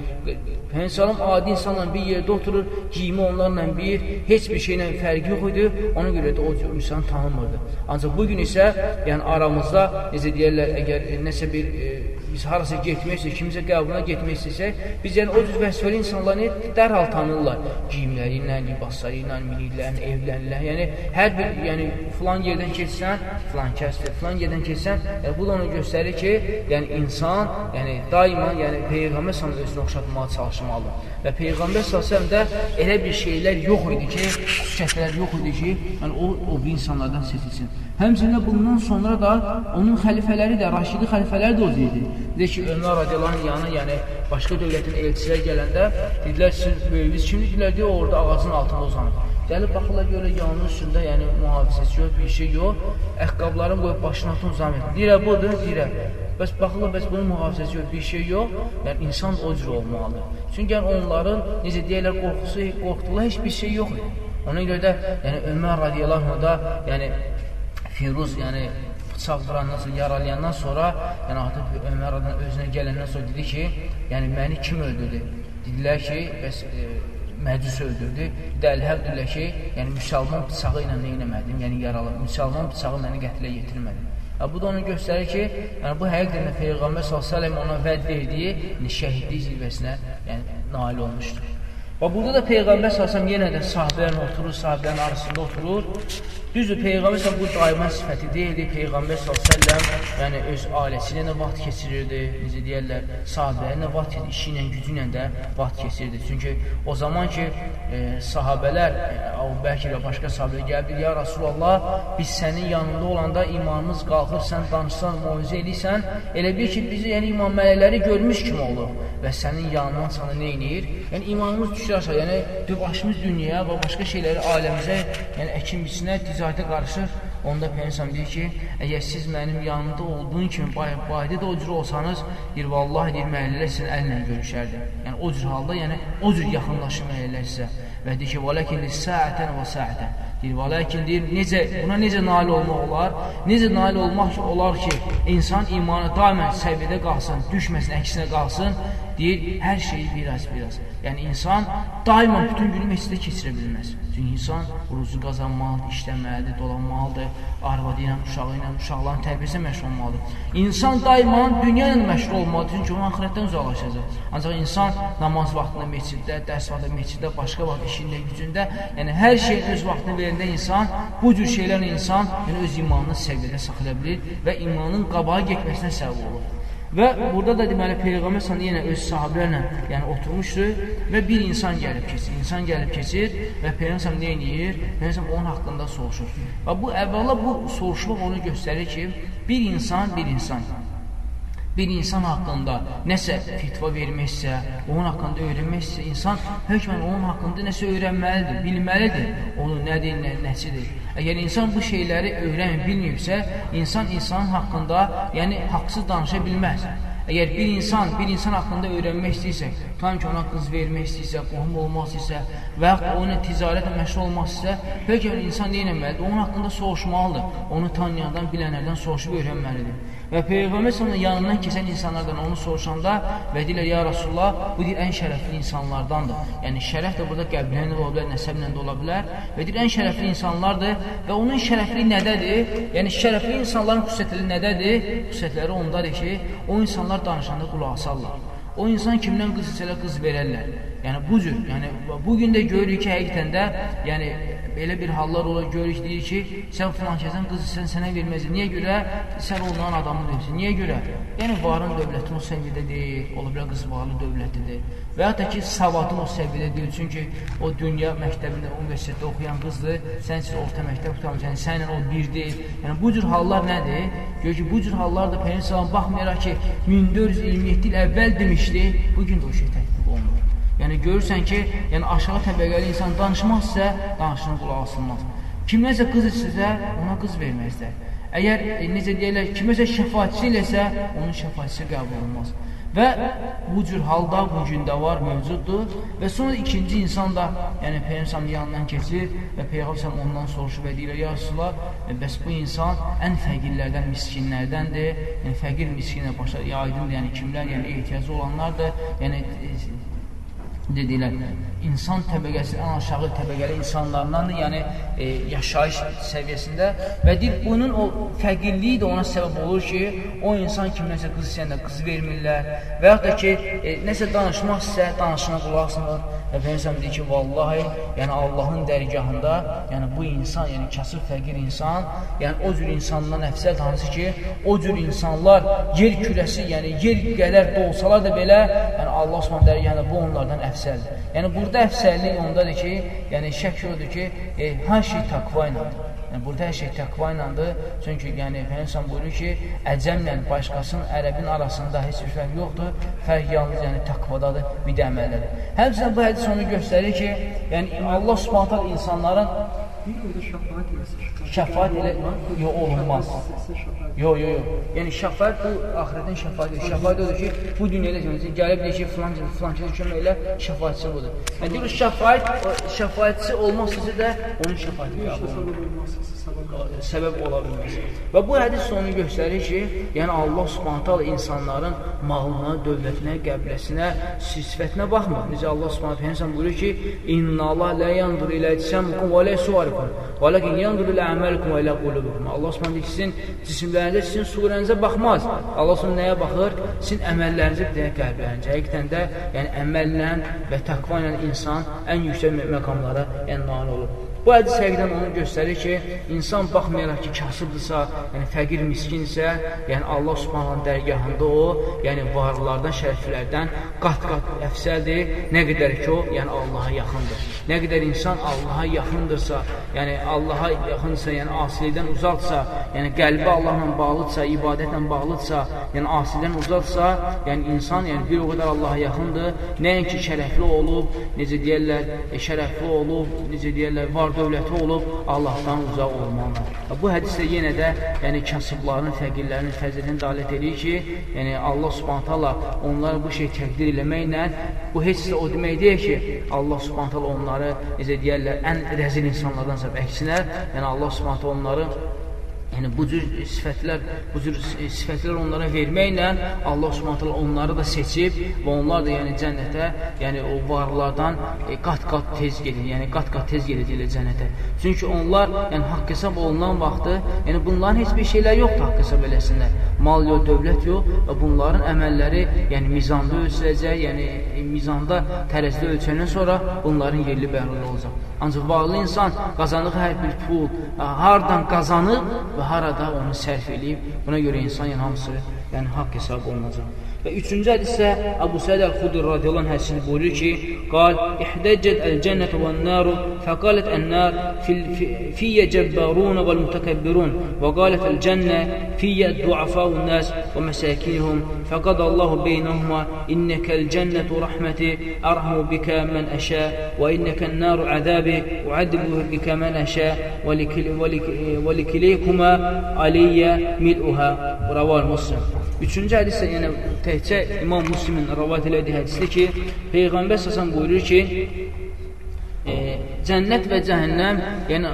Peyğəmbər adi insanla bir yerdə oturur, giyimi onlarla bir, heç bir şeylə fərqi yox idi. Ona görə də o insan tanınmırdı. Ancaq bu gün isə, yəni aramızda necə deyirlər, əgər nəsə bir e, biz harasa getmək istəyir, kimisə qəbuluna getmək istəsək, biz yəni o cür vəsfəli insanları dərhal tanırlar. Giyimləri ilə, libasları ilə, minirlər, evlənirlər. Yəni hər bir, yəni filan yerdən keçsən, filan kəsdir, filan yerdən keçsən, yəni, bu da onu göstərir ki, yəni insan, yəni daima, yəni Peyğəmbər sana özünü oxşatmağa çalışmalıdır. Və Peyğəmbər s.ə.v də elə bir şeylər yox idi ki, xüsusiyyətlər yox idi ki, yəni o, o bir insanlardan seçilsin. Həmçinin bundan sonra da onun xəlifələri də, Raşidi xəlifələri də o idi. Deyir ki, Ömər radiyaların yanına, yəni başqa dövlətin elçilər gələndə, dedilər, siz böyüyünüz kimdir? Dedilər, deyə orada ağacın altında uzanır. Gəlib baxırlar görə yanının üstündə, yəni mühafizəsi yox, bir şey yox. Əqqabların qoyub başına atın uzanır. Deyirə budur, deyirə. Bəs baxırlar, bəs bunun mühafizəsi yox, bir şey yox. Yəni insan o cür olmalıdır. Çünki yəni onların necə deyirlər, qorxusu, qorxdular, heç bir şey yox idi. Ona görə də yəni Ömər radiyallahu da, yəni Firuz, yəni bıçaq vurandan sonra, yaralayandan sonra, yəni artıq Ömər adına özünə gələndən sonra dedi ki, yəni məni kim öldürdü? Dedilər ki, bəs e, məcus öldürdü. Dəlhəq deyirlər ki, yəni müsəlman bıçağı ilə nə eləmədim, yəni yaralı. Müsəlman bıçağı məni qətlə yetirmədi. Yəni, bu da onu göstərir ki, yəni bu həqiqətən Peyğəmbər s.ə.v ona vəd verdiyi yəni, şəhidlik zirvəsinə yəni, nail olmuşdur. Və burada da Peyğəmbər s.ə.v yenə də sahabələrlə oturur, sahabələrin arasında oturur Düzdür, Peyğəmbər sən bu daima sifəti deyildi. Peyğəmbər s.ə.v yəni öz ailəsi ilə vaxt keçirirdi, necə deyərlər, sahabələrlə vaxt keçirirdi, işi ilə, gücü ilə də vaxt keçirirdi. Çünki o zaman ki, e, sahabələr, e, Əbu Bəkir və başqa sahabələr gəldi, ya Rasulallah, biz sənin yanında olanda imanımız qalxır, sən danışsan, muizə edirsən, elə bir ki, bizi, yəni iman mələkləri görmüş kimi olur və sənin yanından sana nə eləyir? Yəni imanımız düşür aşağı, yəni başımız dünyaya və başqa şeyləri aləmizə, yəni əkin biçinə, ticarət ticarətə qarışır, onda Peygəmbər deyir ki, əgər siz mənim yanımda olduğun kimi bayda da o cür olsanız, deyir, vallahi deyir, məhəllələr sizin əllə görüşərdi. Yəni o cür halda, yəni o cür yaxınlaşır məhəllələr sizə. Və deyir ki, "Vəlakin lis-sa'atan və sa'atan." Deyir, "Vəlakin deyir, necə buna necə nail olmaq olar? Necə nail olmaq olar ki, insan imanı daimən səviyyədə qalsın, düşməsin, əksinə qalsın?" Deyir, hər şeyi biraz biraz. Yəni insan daima bütün günü məscidə keçirə bilməz. Çünki insan ruzu qazanmalıdır, işləməlidir, dolanmalıdır, arvadı ilə, uşağı ilə, uşaqların tərbiyəsinə məşğul olmalıdır. İnsan daima dünya ilə məşğul olmalıdır, çünki onun axirətdən uzaqlaşacaq. Ancaq insan namaz vaxtında məsciddə, dərs vaxtında məsciddə, başqa vaxt işində, gücündə, yəni hər şey öz vaxtını verəndə insan bu cür şeylərlə insan yəni öz imanını səviyyədə saxlaya bilir və imanın qabağa getməsinə səbəb olur. Və burada da deməli Peyğəmbər sallallahu yenə öz sahabelərlə, yəni oturmuşdu və bir insan gəlib keçir. İnsan gəlib keçir və Peyğəmbər nə edir? Peyğəmbər onun haqqında soruşur. Və bu əvvəla bu soruşmaq onu göstərir ki, bir insan bir insan bir insan haqqında nəsə fitva verməksə, onun haqqında öyrənməksə, insan hökmən onun haqqında nəsə öyrənməlidir, bilməlidir, onun nədir, nə, nəsidir. Əgər insan bu şeyləri öyrənmir, bilməyibsə, insan insanın haqqında, yəni haqsız danışa bilməz. Əgər bir insan bir insan haqqında öyrənmək istəyirsə, tam ki ona qız vermək istəyirsə, qohum olmaq istəyirsə və yaxud onun ticarətlə məşğul olmaq istəyirsə, peki insan nə etməlidir? Onun haqqında soruşmalıdır. Onu tanıyandan, bilənlərdən soruşub öyrənməlidir. Və Peyğəmbər sallallahu yanından keçən insanlardan onu soruşanda və deyirlər ya Rasulullah, bu deyir ən şərəfli insanlardandır. Yəni şərəf də burada qəblə ilə ola bilər, nəsəblə də ola bilər. Və deyir ən şərəfli insanlardır və onun şərəfli nədədir? Yəni şərəfli insanların xüsusiyyətləri nədədir? Xüsusiyyətləri ondadır ki, o insanlar danışanda qulaq asarlar. O insan kimdən qız istələr, qız verərlər. Yəni bu cür, yəni bu gün də görürük ki, həqiqətən də, yəni belə bir hallar olur, görürük deyir ki, sən filan kəsən qız sən sənə verməzsən. Niyə görə? Sən onların adamı deyirsən. Niyə görə? Yəni varın dövlətin o səviyyədə deyil, ola bilər qız varlı dövlətidir. Və ya da ki, savadın o səviyyədə deyil. Çünki o dünya məktəbində, universitetdə oxuyan qızdır, sən siz orta məktəb tutamısan, yəni sənlə o bir deyil. Yəni bu cür hallar nədir? Gör ki, bu cür hallar da Peyğəmbər baxmayaraq ki, 1427 il əvvəl demişdi, bu gün də o şey olunur. Yəni görürsən ki, yəni aşağı təbəqəli insan danışmaq istə, danışığına qulaq asılmaz. Kimləsə qız istəsə, ona qız verməzlər. Əgər e, necə deyirlər, kiməsə şəfaatçi eləsə, onun şəfaatçisi qəbul olunmaz. Və bu cür halda bu gündə var, mövcuddur. Və sonra ikinci insan da, yəni Peyğəmbər yanından keçir və Peyğəmbər ondan soruşur və deyir: "Ya Rasulullah, e, bəs bu insan ən fəqirlərdən, miskinlərdəndir. Yəni fəqir miskinə başa aydındır, yəni kimlər, yəni ehtiyacı olanlardır. Yəni dedilər, insan təbəqəsi ən aşağı təbəqəli insanlardandır, yəni e, yaşayış səviyyəsində. Və deyir, bunun o fəqirliyi də ona səbəb olur ki, o insan kim nəsə qız istəyəndə qız vermirlər və yaxud da ki, e, nəsə danışmaq istə, danışına qulaq asmır və Peygəmbər deyir ki, vallahi, yəni Allahın dərgahında, yəni bu insan, yəni kasıb fəqir insan, yəni o cür insandan əfsəl hansı ki, o cür insanlar yer kürəsi, yəni yer qədər dolsalar da belə, yəni Allah Subhanahu dərgahında bu onlardan əfsəldir. Yəni burada əfsəllik ondadır ki, yəni şək odur ki, e, hər şey təqva ilədir. Yəni, burada hər şey təqva ilədir. Çünki yəni, Peygəmbər buyurur ki, əcəmlə başqasının ərəbin arasında heç bir fərq yoxdur. Fərq yalnız yəni, təqvadadır, bir də əməllədir. Həmçinin bu hədis onu göstərir ki, yəni Allah subhanətəl insanların şəfaat elə olunmaz. Yox, yox, yox. Yəni şəfaət bu axirətin şəfaətidir. Şəfaət odur ki, bu dünyada demək gəlib deyir ki, filan filan kəsə kömək elə, şəfaətçi budur. Yəni deyir şəfaət şəfaətçi olmasa da onun şəfaəti qəbul səbəb ola bilməz. Və bu hədis onu göstərir ki, yəni Allah Subhanahu insanların malına, dövlətinə, qəbləsinə, sifətinə baxmır. Necə Allah Subhanahu Peyğəmbər buyurur ki, "İnna Allah la yanzur ilə əcsamikum və la suwarikum, velakin yanzur ilə əməlikum və ilə qulubikum." Allah Subhanahu sizin cisimlərinizə, sizin surənizə baxmaz. Allah Subhanahu nəyə baxır? Sizin əməllərinizə, bir də qəlblərinizə. Həqiqətən də, yəni əməllə və təqva ilə insan ən yüksək məqamlara yəni nail olur. Bu hədis həqiqdən onu göstərir ki, insan baxmayaraq ki, kasıbdırsa, yəni fəqir miskinsə, yəni Allah Subhanahu dərgahında o, yəni varlılardan, şərəflərdən qat-qat əfsəldir. Nə qədər ki o, yəni Allaha yaxındır. Nə qədər insan Allaha yaxındırsa, yəni Allaha yaxındırsa, yəni asilikdən uzaqsa, yəni qəlbi Allahla bağlıdsa, ibadətlə bağlıdsa, yəni asilikdən uzaqsa, yəni insan yəni bir o qədər Allaha yaxındır. Nəinki şərəfli olub, necə deyirlər, e, şərəfli olub, necə deyirlər, var dövləti olub Allahdan uzaq olmalıdır. Bu hədisdə yenə də yəni kasıbların, fəqirlərin fəzilini dalət edir ki, yəni Allah Subhanahu taala onları bu şey təqdir eləməklə bu heç də o demək deyil ki, Allah Subhanahu taala onları necə deyirlər, ən rəzil insanlardansa əksinə, yəni Allah Subhanahu onları Yəni bu cür sifətlər, bu cür sifətlər onlara verməklə Allah Subhanahu onları da seçib və onlar da yəni cənnətə, yəni o varlardan e, qat-qat e, tez gedir, yəni qat-qat tez gedəcəklər cənnətə. Çünki onlar yəni haqq hesab olunan vaxtı, yəni bunların heç bir şeylər yoxdur haqq hesab eləsinlər. Mal yox, dövlət yox və bunların əməlləri yəni mizanda ölçüləcək, yəni e, mizanda tərəzidə ölçəndən sonra bunların yerli bəlli olacaq. Ancaq varlı insan qazandığı hər bir pul hardan qazanıb və harada onu sərf eləyib. Buna görə insan yəni hamısı yəni haqq hesab olunacaq. Və üçüncü hədisdə Əbu Səid Əl-Xudri radiyallahu anh hədisini buyurur ki, qal, İhdəccət əl-cənnətə və nəru, fəqalət ən-nər fiyyə cəbbarun və mütəkəbbirun və qalət əl-cənnə fiyyə duafau nəs və məsəkinihum fəqad Allahu beynəhuma innəkə əl-cənnətu rəhməti ərhamu bikə mən əşə və innəkə ən-nəru əzəbi uədibu bikə mən əşə və likileykuma aliyyə mil'uhə rəval muslim. Üçüncü hədis də yəni təkcə İmam Müslimin rəvat elədiyi hədisdir ki, Peyğəmbər səsən buyurur ki, e, cənnət və cəhənnəm yəni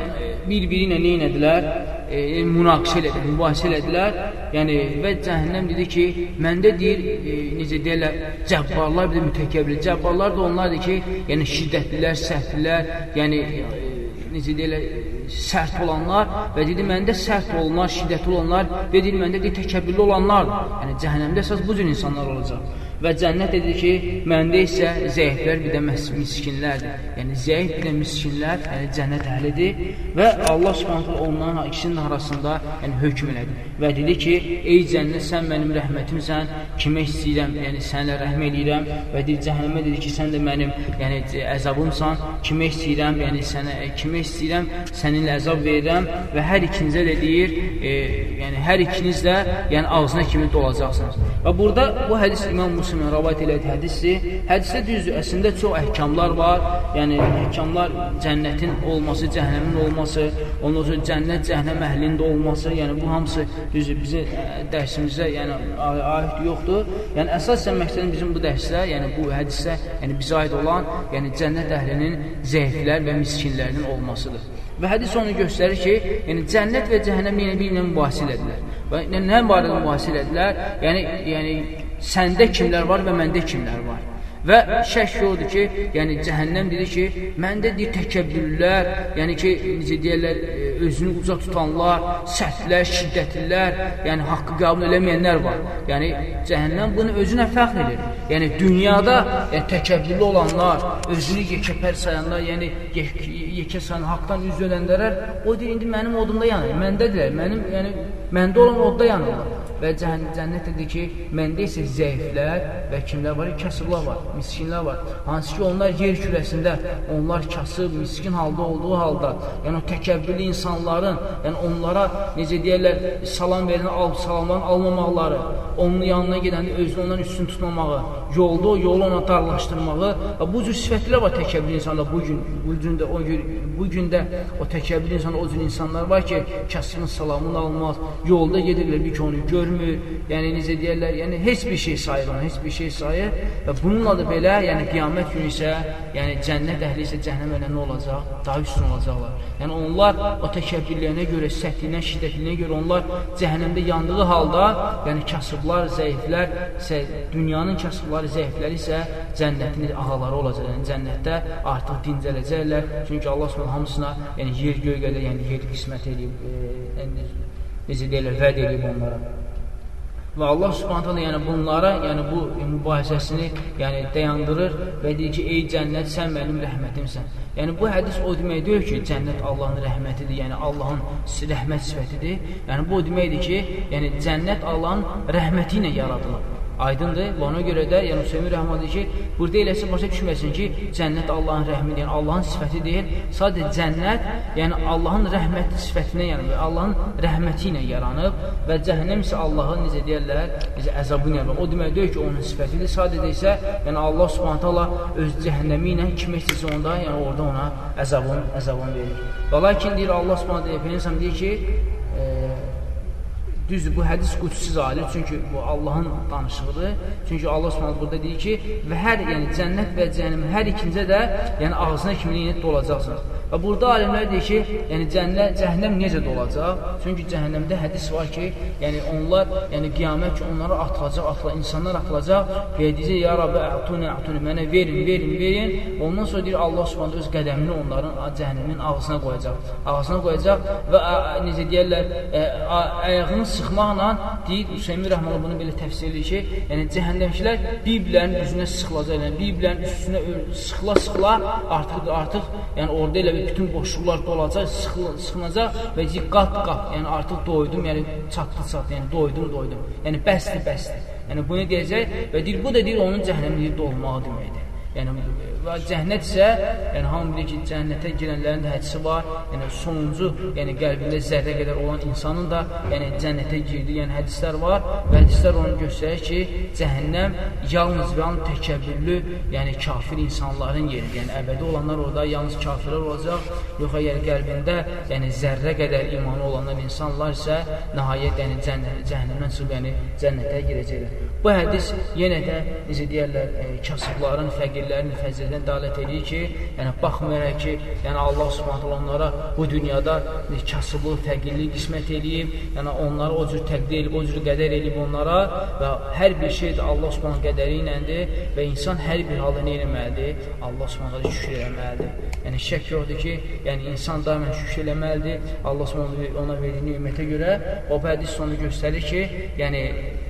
bir-biri ilə nə edilər? E, münaqişə elədilər, mübahisə elədilər. Yəni və cəhənnəm dedi ki, məndə deyir, e, necə deyirlər, cəbbarlar bir də mütəkəbbir. Cəbbarlar da onlardır ki, yəni şiddətlilər, səhvlilər, yəni e, necə deyirlər, sərt olanlar və dedi, məndə sərt olanlar, şiddətli olanlar və dedi, məndə dedi, təkəbbürlü olanlardır. Yəni, cəhənnəmdə əsas bu cür insanlar olacaq. Və cənnət dedi ki, məndə isə zəiflər bir də miskinlərdir. Yəni, zəif bir də miskinlər, yəni cənnət əhlidir və Allah subhanətlə onların ikisinin arasında yəni, hökm elədi. Və dedi ki, ey cənnət, sən mənim rəhmətimsən, kimə istəyirəm, yəni sənlə rəhm eləyirəm və deyir, cəhənnəmə dedi ki, sən də mənim yəni, əzabımsan, kimə istəyirəm, yəni sənə, kimə istəyirəm, səninlə əzab verirəm və hər ikinizə də deyir, e, yəni hər ikiniz də yəni ağzına kimi dolacaqsınız. Və burada bu hədis İmam Musa Müslimin rəvat elədiyi hədisdir. Hədisdə düzdür, əslində çox əhkamlar var. Yəni əhkamlar cənnətin olması, cəhənnəmin olması, ondan sonra cənnət, cəhənnəm əhlinin də olması, yəni bu hamısı düzdür bizim dərsimizə yəni aid yoxdur. Yəni əsasən məqsədim bizim bu dərsdə, yəni bu hədisdə, yəni bizə aid olan, yəni cənnət əhlinin zəiflər və miskinlərinin olmasıdır. Və hədis onu göstərir ki, yəni cənnət və cəhənnəm yenə bir-birinə mübahisə edirlər. Və nə barədə mübahisə edirlər? Yəni yəni səndə kimlər var və məndə kimlər var? Və şək odur ki, yəni cəhənnəm dedi ki, məndə deyir təkəbbürlər, yəni ki, necə deyərlər, e, özünü uca tutanlar, səhvlər, şiddətlilər, yəni haqqı qəbul eləməyənlər var. Yəni cəhənnəm bunu özünə fəxr edir. Yəni dünyada yəni, təkəbbürlü olanlar, özünü yekəpər sayanlar, yəni yekə sayan haqdan üz dönənlərə, o deyir, indi mənim odumda yanır, məndədirlər, mənim, yəni məndə olan odda yanırlar. Və cənnət dedi ki, məndə isə zəiflər və kimlər var? Kasıblar var, miskinlər var. Hansı ki, onlar yer kürəsində, onlar kasıb, miskin halda olduğu halda, yəni o təkəbbürlü insanların, yəni onlara, necə deyərlər, salam verin, al, salamların almamaqları, onun yanına gedəndə özünü ondan üstün tutmamağı, yolda o yolu ona darlaşdırmağı, bu cür sifətlər var təkəbbürlü insanda bu gün, bu gün də o gün, bu gün də o təkəbbürlü insanda o cür insanlar var ki, kasbın salamını almaz, yolda gedirlər, bir ki onu görmür, görmür, yəni necə deyərlər, yəni heç bir şey sayır ona, heç bir şey sayır və bununla da belə, yəni qiyamət günü isə, yəni cənnət əhli isə cəhənnəm əhlinə nə olacaq? Daha üstün olacaqlar. Yəni onlar o təkəbbürlüyünə görə, səhtliyinə, şiddətliyinə görə onlar cəhənnəmdə yandığı halda, yəni kasıblar, zəiflər, isə dünyanın kasıbları, zəifləri isə cənnətin ağaları olacaq. Yəni cənnətdə artıq dincələcəklər. Çünki Allah Subhanahu hamısına, yəni yer göy qədər, yəni yer qismət edib, e, yəni necə deyirlər, vəd edib onlara. Və Allah Subhanahu yəni bunlara, yəni bu mübahisəsini, yəni dayandırır və deyir ki, ey cənnət, sən mənim rəhmətimsən. Yəni bu hədis o demək deyil ki, cənnət Allahın rəhmətidir, yəni Allahın rəhmət sifətidir. Yəni bu o deməkdir ki, yəni cənnət Allahın rəhməti ilə yaradılıb. Aydındır? Və ona görə də, yəni Hüseyin Rəhman deyir ki, burada eləsə başa düşməsin ki, cənnət Allahın rəhmi deyil, Allahın sifəti deyil. Sadəcə cənnət, yəni Allahın rəhmət sifətinə yaranıb, Allahın rəhməti ilə yaranıb və cəhənnəm isə Allahın necə deyirlər, necə əzabı ilə. O demək deyil ki, onun sifətidir. Sadəcə isə, yəni Allah Subhanahu taala öz cəhənnəmi ilə kim istəsə onda, yəni orada ona əzabın, əzabını verir. Və lakin deyir Allah Subhanahu taala deyir ki, Düzdür, bu hədis qudsiz alir, çünki bu Allahın danışığıdır. Çünki Allah Subhanahu burada deyir ki, və hər, yəni cənnət və cəhənnəm hər ikincə də, yəni ağzına kimi dolacaqsınız. Və burada alimlər deyir ki, yəni cənnət, cəhənnəm necə dolacaq? Çünki cəhənnəmdə hədis var ki, yəni onlar, yəni qiyamət ki, onları atılacaq, atılacaq, insanlar atılacaq və deyəcək, ya Rabbi, ətuni, ətuni, mənə verin, verin, verin. Ondan sonra deyir, Allah Subhanahu öz qədəmini onların cəhənnəmin ağzına qoyacaq. Ağzına qoyacaq və ə, necə deyərlər, ə, ayağını sıxmaqla deyir, Hüseymi Rəhmanlı bunu belə təfsir edir ki, yəni cəhənnəmkilər bir-birlərinin üzünə sıxılacaq, yəni bir-birlərinin üstünə sıxıla-sıxıla artıq artıq yəni orada elə bir bütün boşluqlar dolacaq, sıxılacaq və deyir, qat-qat, yəni artıq doydum, yəni çatdı-çatdı, yəni doydum, doydum. Yəni bəsdir, bəsdir. Yəni bunu deyəcək və deyir, bu da deyir, onun cəhənnəmliyi dolmağı deməkdir. Yəni və cənnət isə, yəni hamı bilir ki, cənnətə girənlərin də hədisi var. Yəni sonuncu, yəni qəlbində zərrə qədər olan insanın da, yəni cənnətə girdiyi, yəni hədislər var və hədislər onu göstərir ki, cəhənnəm yalnız və yalnız təkəbbürlü, yəni kafir insanların yeridir. Yəni əbədi olanlar orada yalnız kafirlər olacaq. Yox, əgər qəlbində, yəni zərrə qədər imanı olanlar insanlar isə nəhayət yəni cənnət, cəhənnəmdən çıxıb, yəni cənnətə girəcəklər. Bu hədis yenə də necə deyərlər, e, kasıbların, fəqirlərin fəzilətinə dalət edir ki, yəni baxmayaraq ki, yəni Allah Subhanahu onlara bu dünyada kasıblıq, fəqirlik qismət eləyib, yəni onları o cür təqdir edib, o cür qədər edib onlara və hər bir şey də Allah Subhanahu qədəri iləndir və insan hər bir halda nə etməlidir? Allah Subhanahu şükür etməlidir. Yəni şək yoxdur ki, yəni insan daimən şükür eləməlidir. Allah Subhanahu ona verdiyi nemətə görə o hədis onu göstərir ki, yəni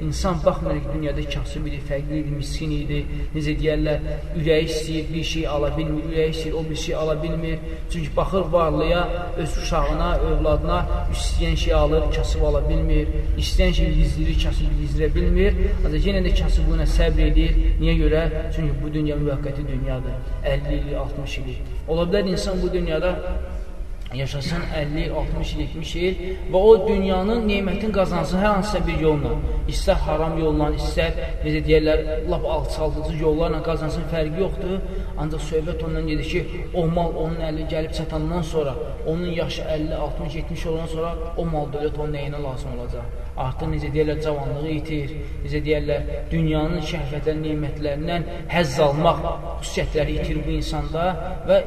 insan baxmayaraq dünyada kasıb idi, fərqli idi, miskin idi. Necə deyərlər, ürəyi istəyir, bir şey ala bilmir, ürəyi istəyir, o bir şey ala bilmir. Çünki baxır varlıya, öz uşağına, övladına istəyən şey alır, kasıb ala bilmir. İstəyən şey gizlirir, kasıb gizdirə bilmir. Ancaq yenə də kasıblığına səbr edir. Niyə görə? Çünki bu dünya müvəqqəti dünyadır. 50 il, 60 il. Ola bilər insan bu dünyada yaşasın 50, 60, 70 il və o dünyanın neymətin qazansın hər hansısa bir yolla, istər haram yolla, istər, necə deyərlər, lap alçaldıcı yollarla qazansın, fərqi yoxdur. Ancaq söhbət ondan gedir ki, o mal onun əli gəlib çatandan sonra, onun yaşı 50, 60, 70 olandan sonra o mal dövlət onun nəyinə lazım olacaq? Artıq necə deyərlər, cavanlığı itir, necə deyərlər, dünyanın şəhvətən, neymətlərindən həzz almaq xüsusiyyətləri itir bu insanda və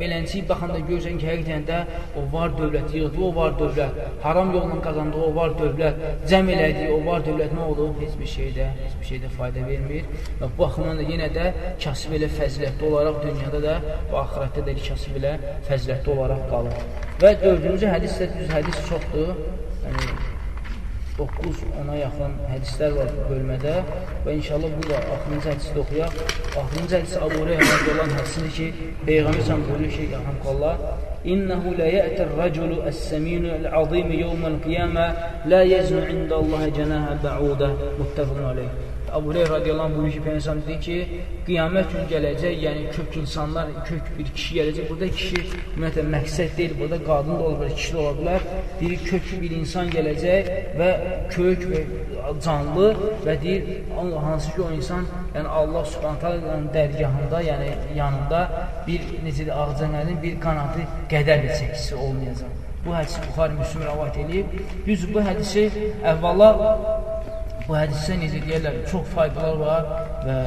beləncə baxanda görürsən ki, həqiqətən də o var dövlət yığdı, o var dövlət, haram yolla qazandığı o var dövlət, cəm elədiyi o var dövlət nə olub? Heç bir şeydə, heç bir şeydə fayda vermir. Və bu baxımdan da yenə də kasıb elə fəzilətli olaraq dünyada da və axirətdə də kasıb elə fəzilətli olaraq qalır. Və dördüncü hədis də düz hədis çoxdur. Yəni 9-10-a yaxın hədislər var bu bölmədə və inşallah bu da axırıncı hədisi də oxuyaq. Axırıncı hədis Abu Hüreyrə olan hədisidir ki, Peyğəmbər sən buyurur ki, yaxınqallah, İnnehu la ya'tir raculu es-semin el-azim yawm el-qiyamah la yaznu indallahi cenaha ba'uda muttafaqun alayh. Abu Hüreyra radiyallahu anh buyurur ki, Peygəmbər deyir ki, qiyamət gün gələcək, yəni kök insanlar, kök bir kişi gələcək. Burada kişi ümumiyyətlə məqsəd deyil, burada qadın da ola bilər, kişi də ola bilər. Deyir, kök bir insan gələcək və kök və canlı və deyir, hansı ki o insan, yəni Allah subhanətə dərgahında, yəni yanında bir, necə deyir, ağcanənin bir qanadı qədər də çəkisi olmayacaq. Bu hədisi Buxari Müslüm rəvat edib. Düz bu hədisi əvvəla Bu hədisdə necə deyərlər, çox faydalar var və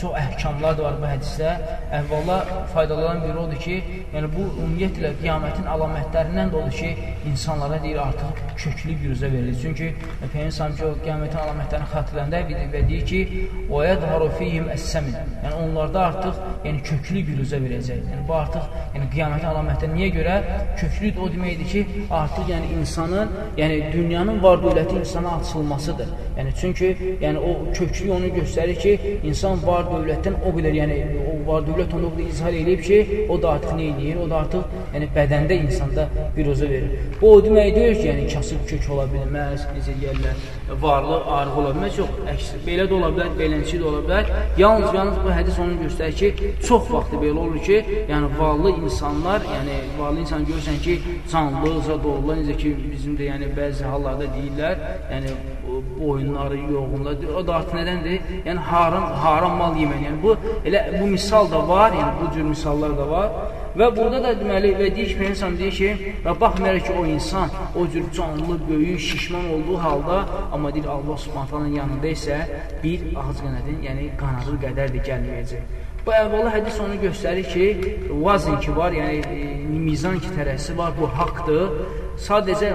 çox əhkamlar da var bu hədisdə. Əvvəla faydalanan biri odur ki, yəni bu ümumiyyətlə qiyamətin əlamətlərindən də odur ki, insanlara deyir artıq köklü büruzə verilir. Çünki Peyğəmbər sallallahu ki, o qiyamətin əlamətlərini xatırlayanda və deyir ki, "O yadharu fihim es-samin." Yəni onlarda artıq yəni köklü büruzə verəcək. Yəni bu artıq yəni qiyamətin əlamətləri niyə görə? Köklü o deməkdir ki, artıq yəni insanın, yəni dünyanın var-dövləti insana açılmasıdır. Yəni Çünki yəni o köklü onu göstərir ki, insan var dövlətdən o qədər, yəni o var dövlət onu izhar edib ki, o da artıq nə edir? O da artıq yəni bədəndə insanda bir özə verir. Bu o demək deyil ki, yəni kasıb kök ola bilməz, necə deyirlər, varlı, arıq ola bilməz. Yox, əks belə də ola bilər, beləncə də ola bilər. Yalnız yalnız bu hədis onu göstərir ki, çox vaxt belə olur ki, yəni varlı insanlar, yəni varlı insan görürsən ki, canlı, zad olurlar, necə ki bizim də yəni bəzi hallarda deyirlər, yəni boyunları yoğunlar. O da artıq nədəndir? Yəni haram haram mal yemək. Yəni bu elə bu misal da var, yəni bu cür misallar da var. Və burada da deməli və deyir ki, insan deyir ki, və baxmayaraq ki, o insan o cür canlı, böyük, şişman olduğu halda, amma deyir Allah Subhanahu yanında isə bir ağız qanadın, yəni qanadı qədər də gəlməyəcək. Bu əvvəla hədis onu göstərir ki, vazn ki var, yəni e, mizan ki tərəsi var, bu haqdır. Sadəcə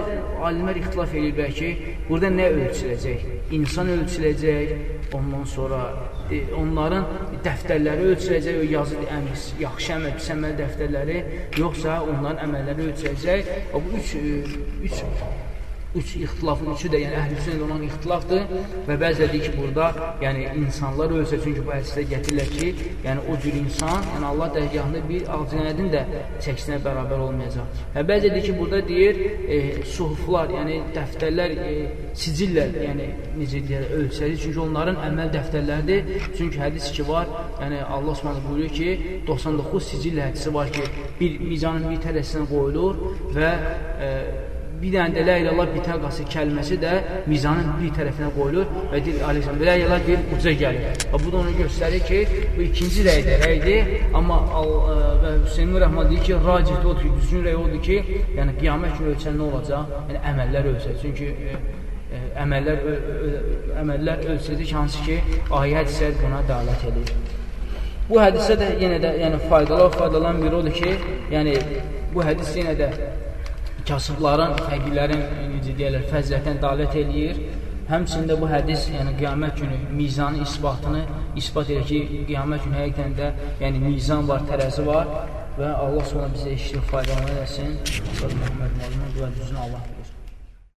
alimlər ixtilaf edirlər ki, burada nə ölçüləcək? İnsan ölçüləcək, ondan sonra e, onların dəftərləri ölçüləcək, yazı əmr, yaxşı əməl, pis əməl dəftərləri, yoxsa onların əməlləri ölçüləcək. O bu üç, e, üç üç ixtilafın üçü də, yəni əhl-i olan ixtilafdır və bəzi deyir ki, burada yəni insanlar ölsə, çünki bu hədisdə gətirirlər ki, yəni o cür insan, yəni Allah dərgahında bir ağcınədin də çəkisinə bərabər olmayacaq. Və bəzi deyir ki, burada deyir, e, suhuflar, yəni dəftərlər, e, sicillər, yəni necə deyir, ölçəli, çünki onların əməl dəftərləridir. Çünki hədis ki var, yəni Allah Subhanahu buyuruyor ki, 99 sicil hədisi var ki, bir mizanın bir tərəsinə qoyulur və e, bir dənə də la ilallah bitaqası kəlməsi də mizanın bir tərəfinə qoyulur və deyir Aleyhisselam, la ilallah bir uca gəlir. Və bu da onu göstərir ki, bu ikinci rəydir, rəydir. Amma ə, e, və Hüseynin Rəhman deyir ki, racihdə odur ki, düzgün rəy odur ki, yəni qiyamət günü ölçən nə olacaq? Yəni əməllər ölçək. Çünki ə, e, ə, e, əməllər ö, əməllər ölçəcək hansı ki, ayə hədislər buna dəlalət edir. Bu hədisə də yenə də yəni faydalı faydalan biri odur ki, yəni bu hədis yenə də kasıbların, fəqirlərin, necə deyərlər, fəzilətən dalət eləyir. Həmçində bu hədis, yəni qiyamət günü mizanın isbatını isbat edir ki, qiyamət günü həqiqətən də yəni mizan var, tərəzi var və Allah sonra bizə eşitib faydalanır eləsin. Muhammed müəllimin dua düzünü Allah.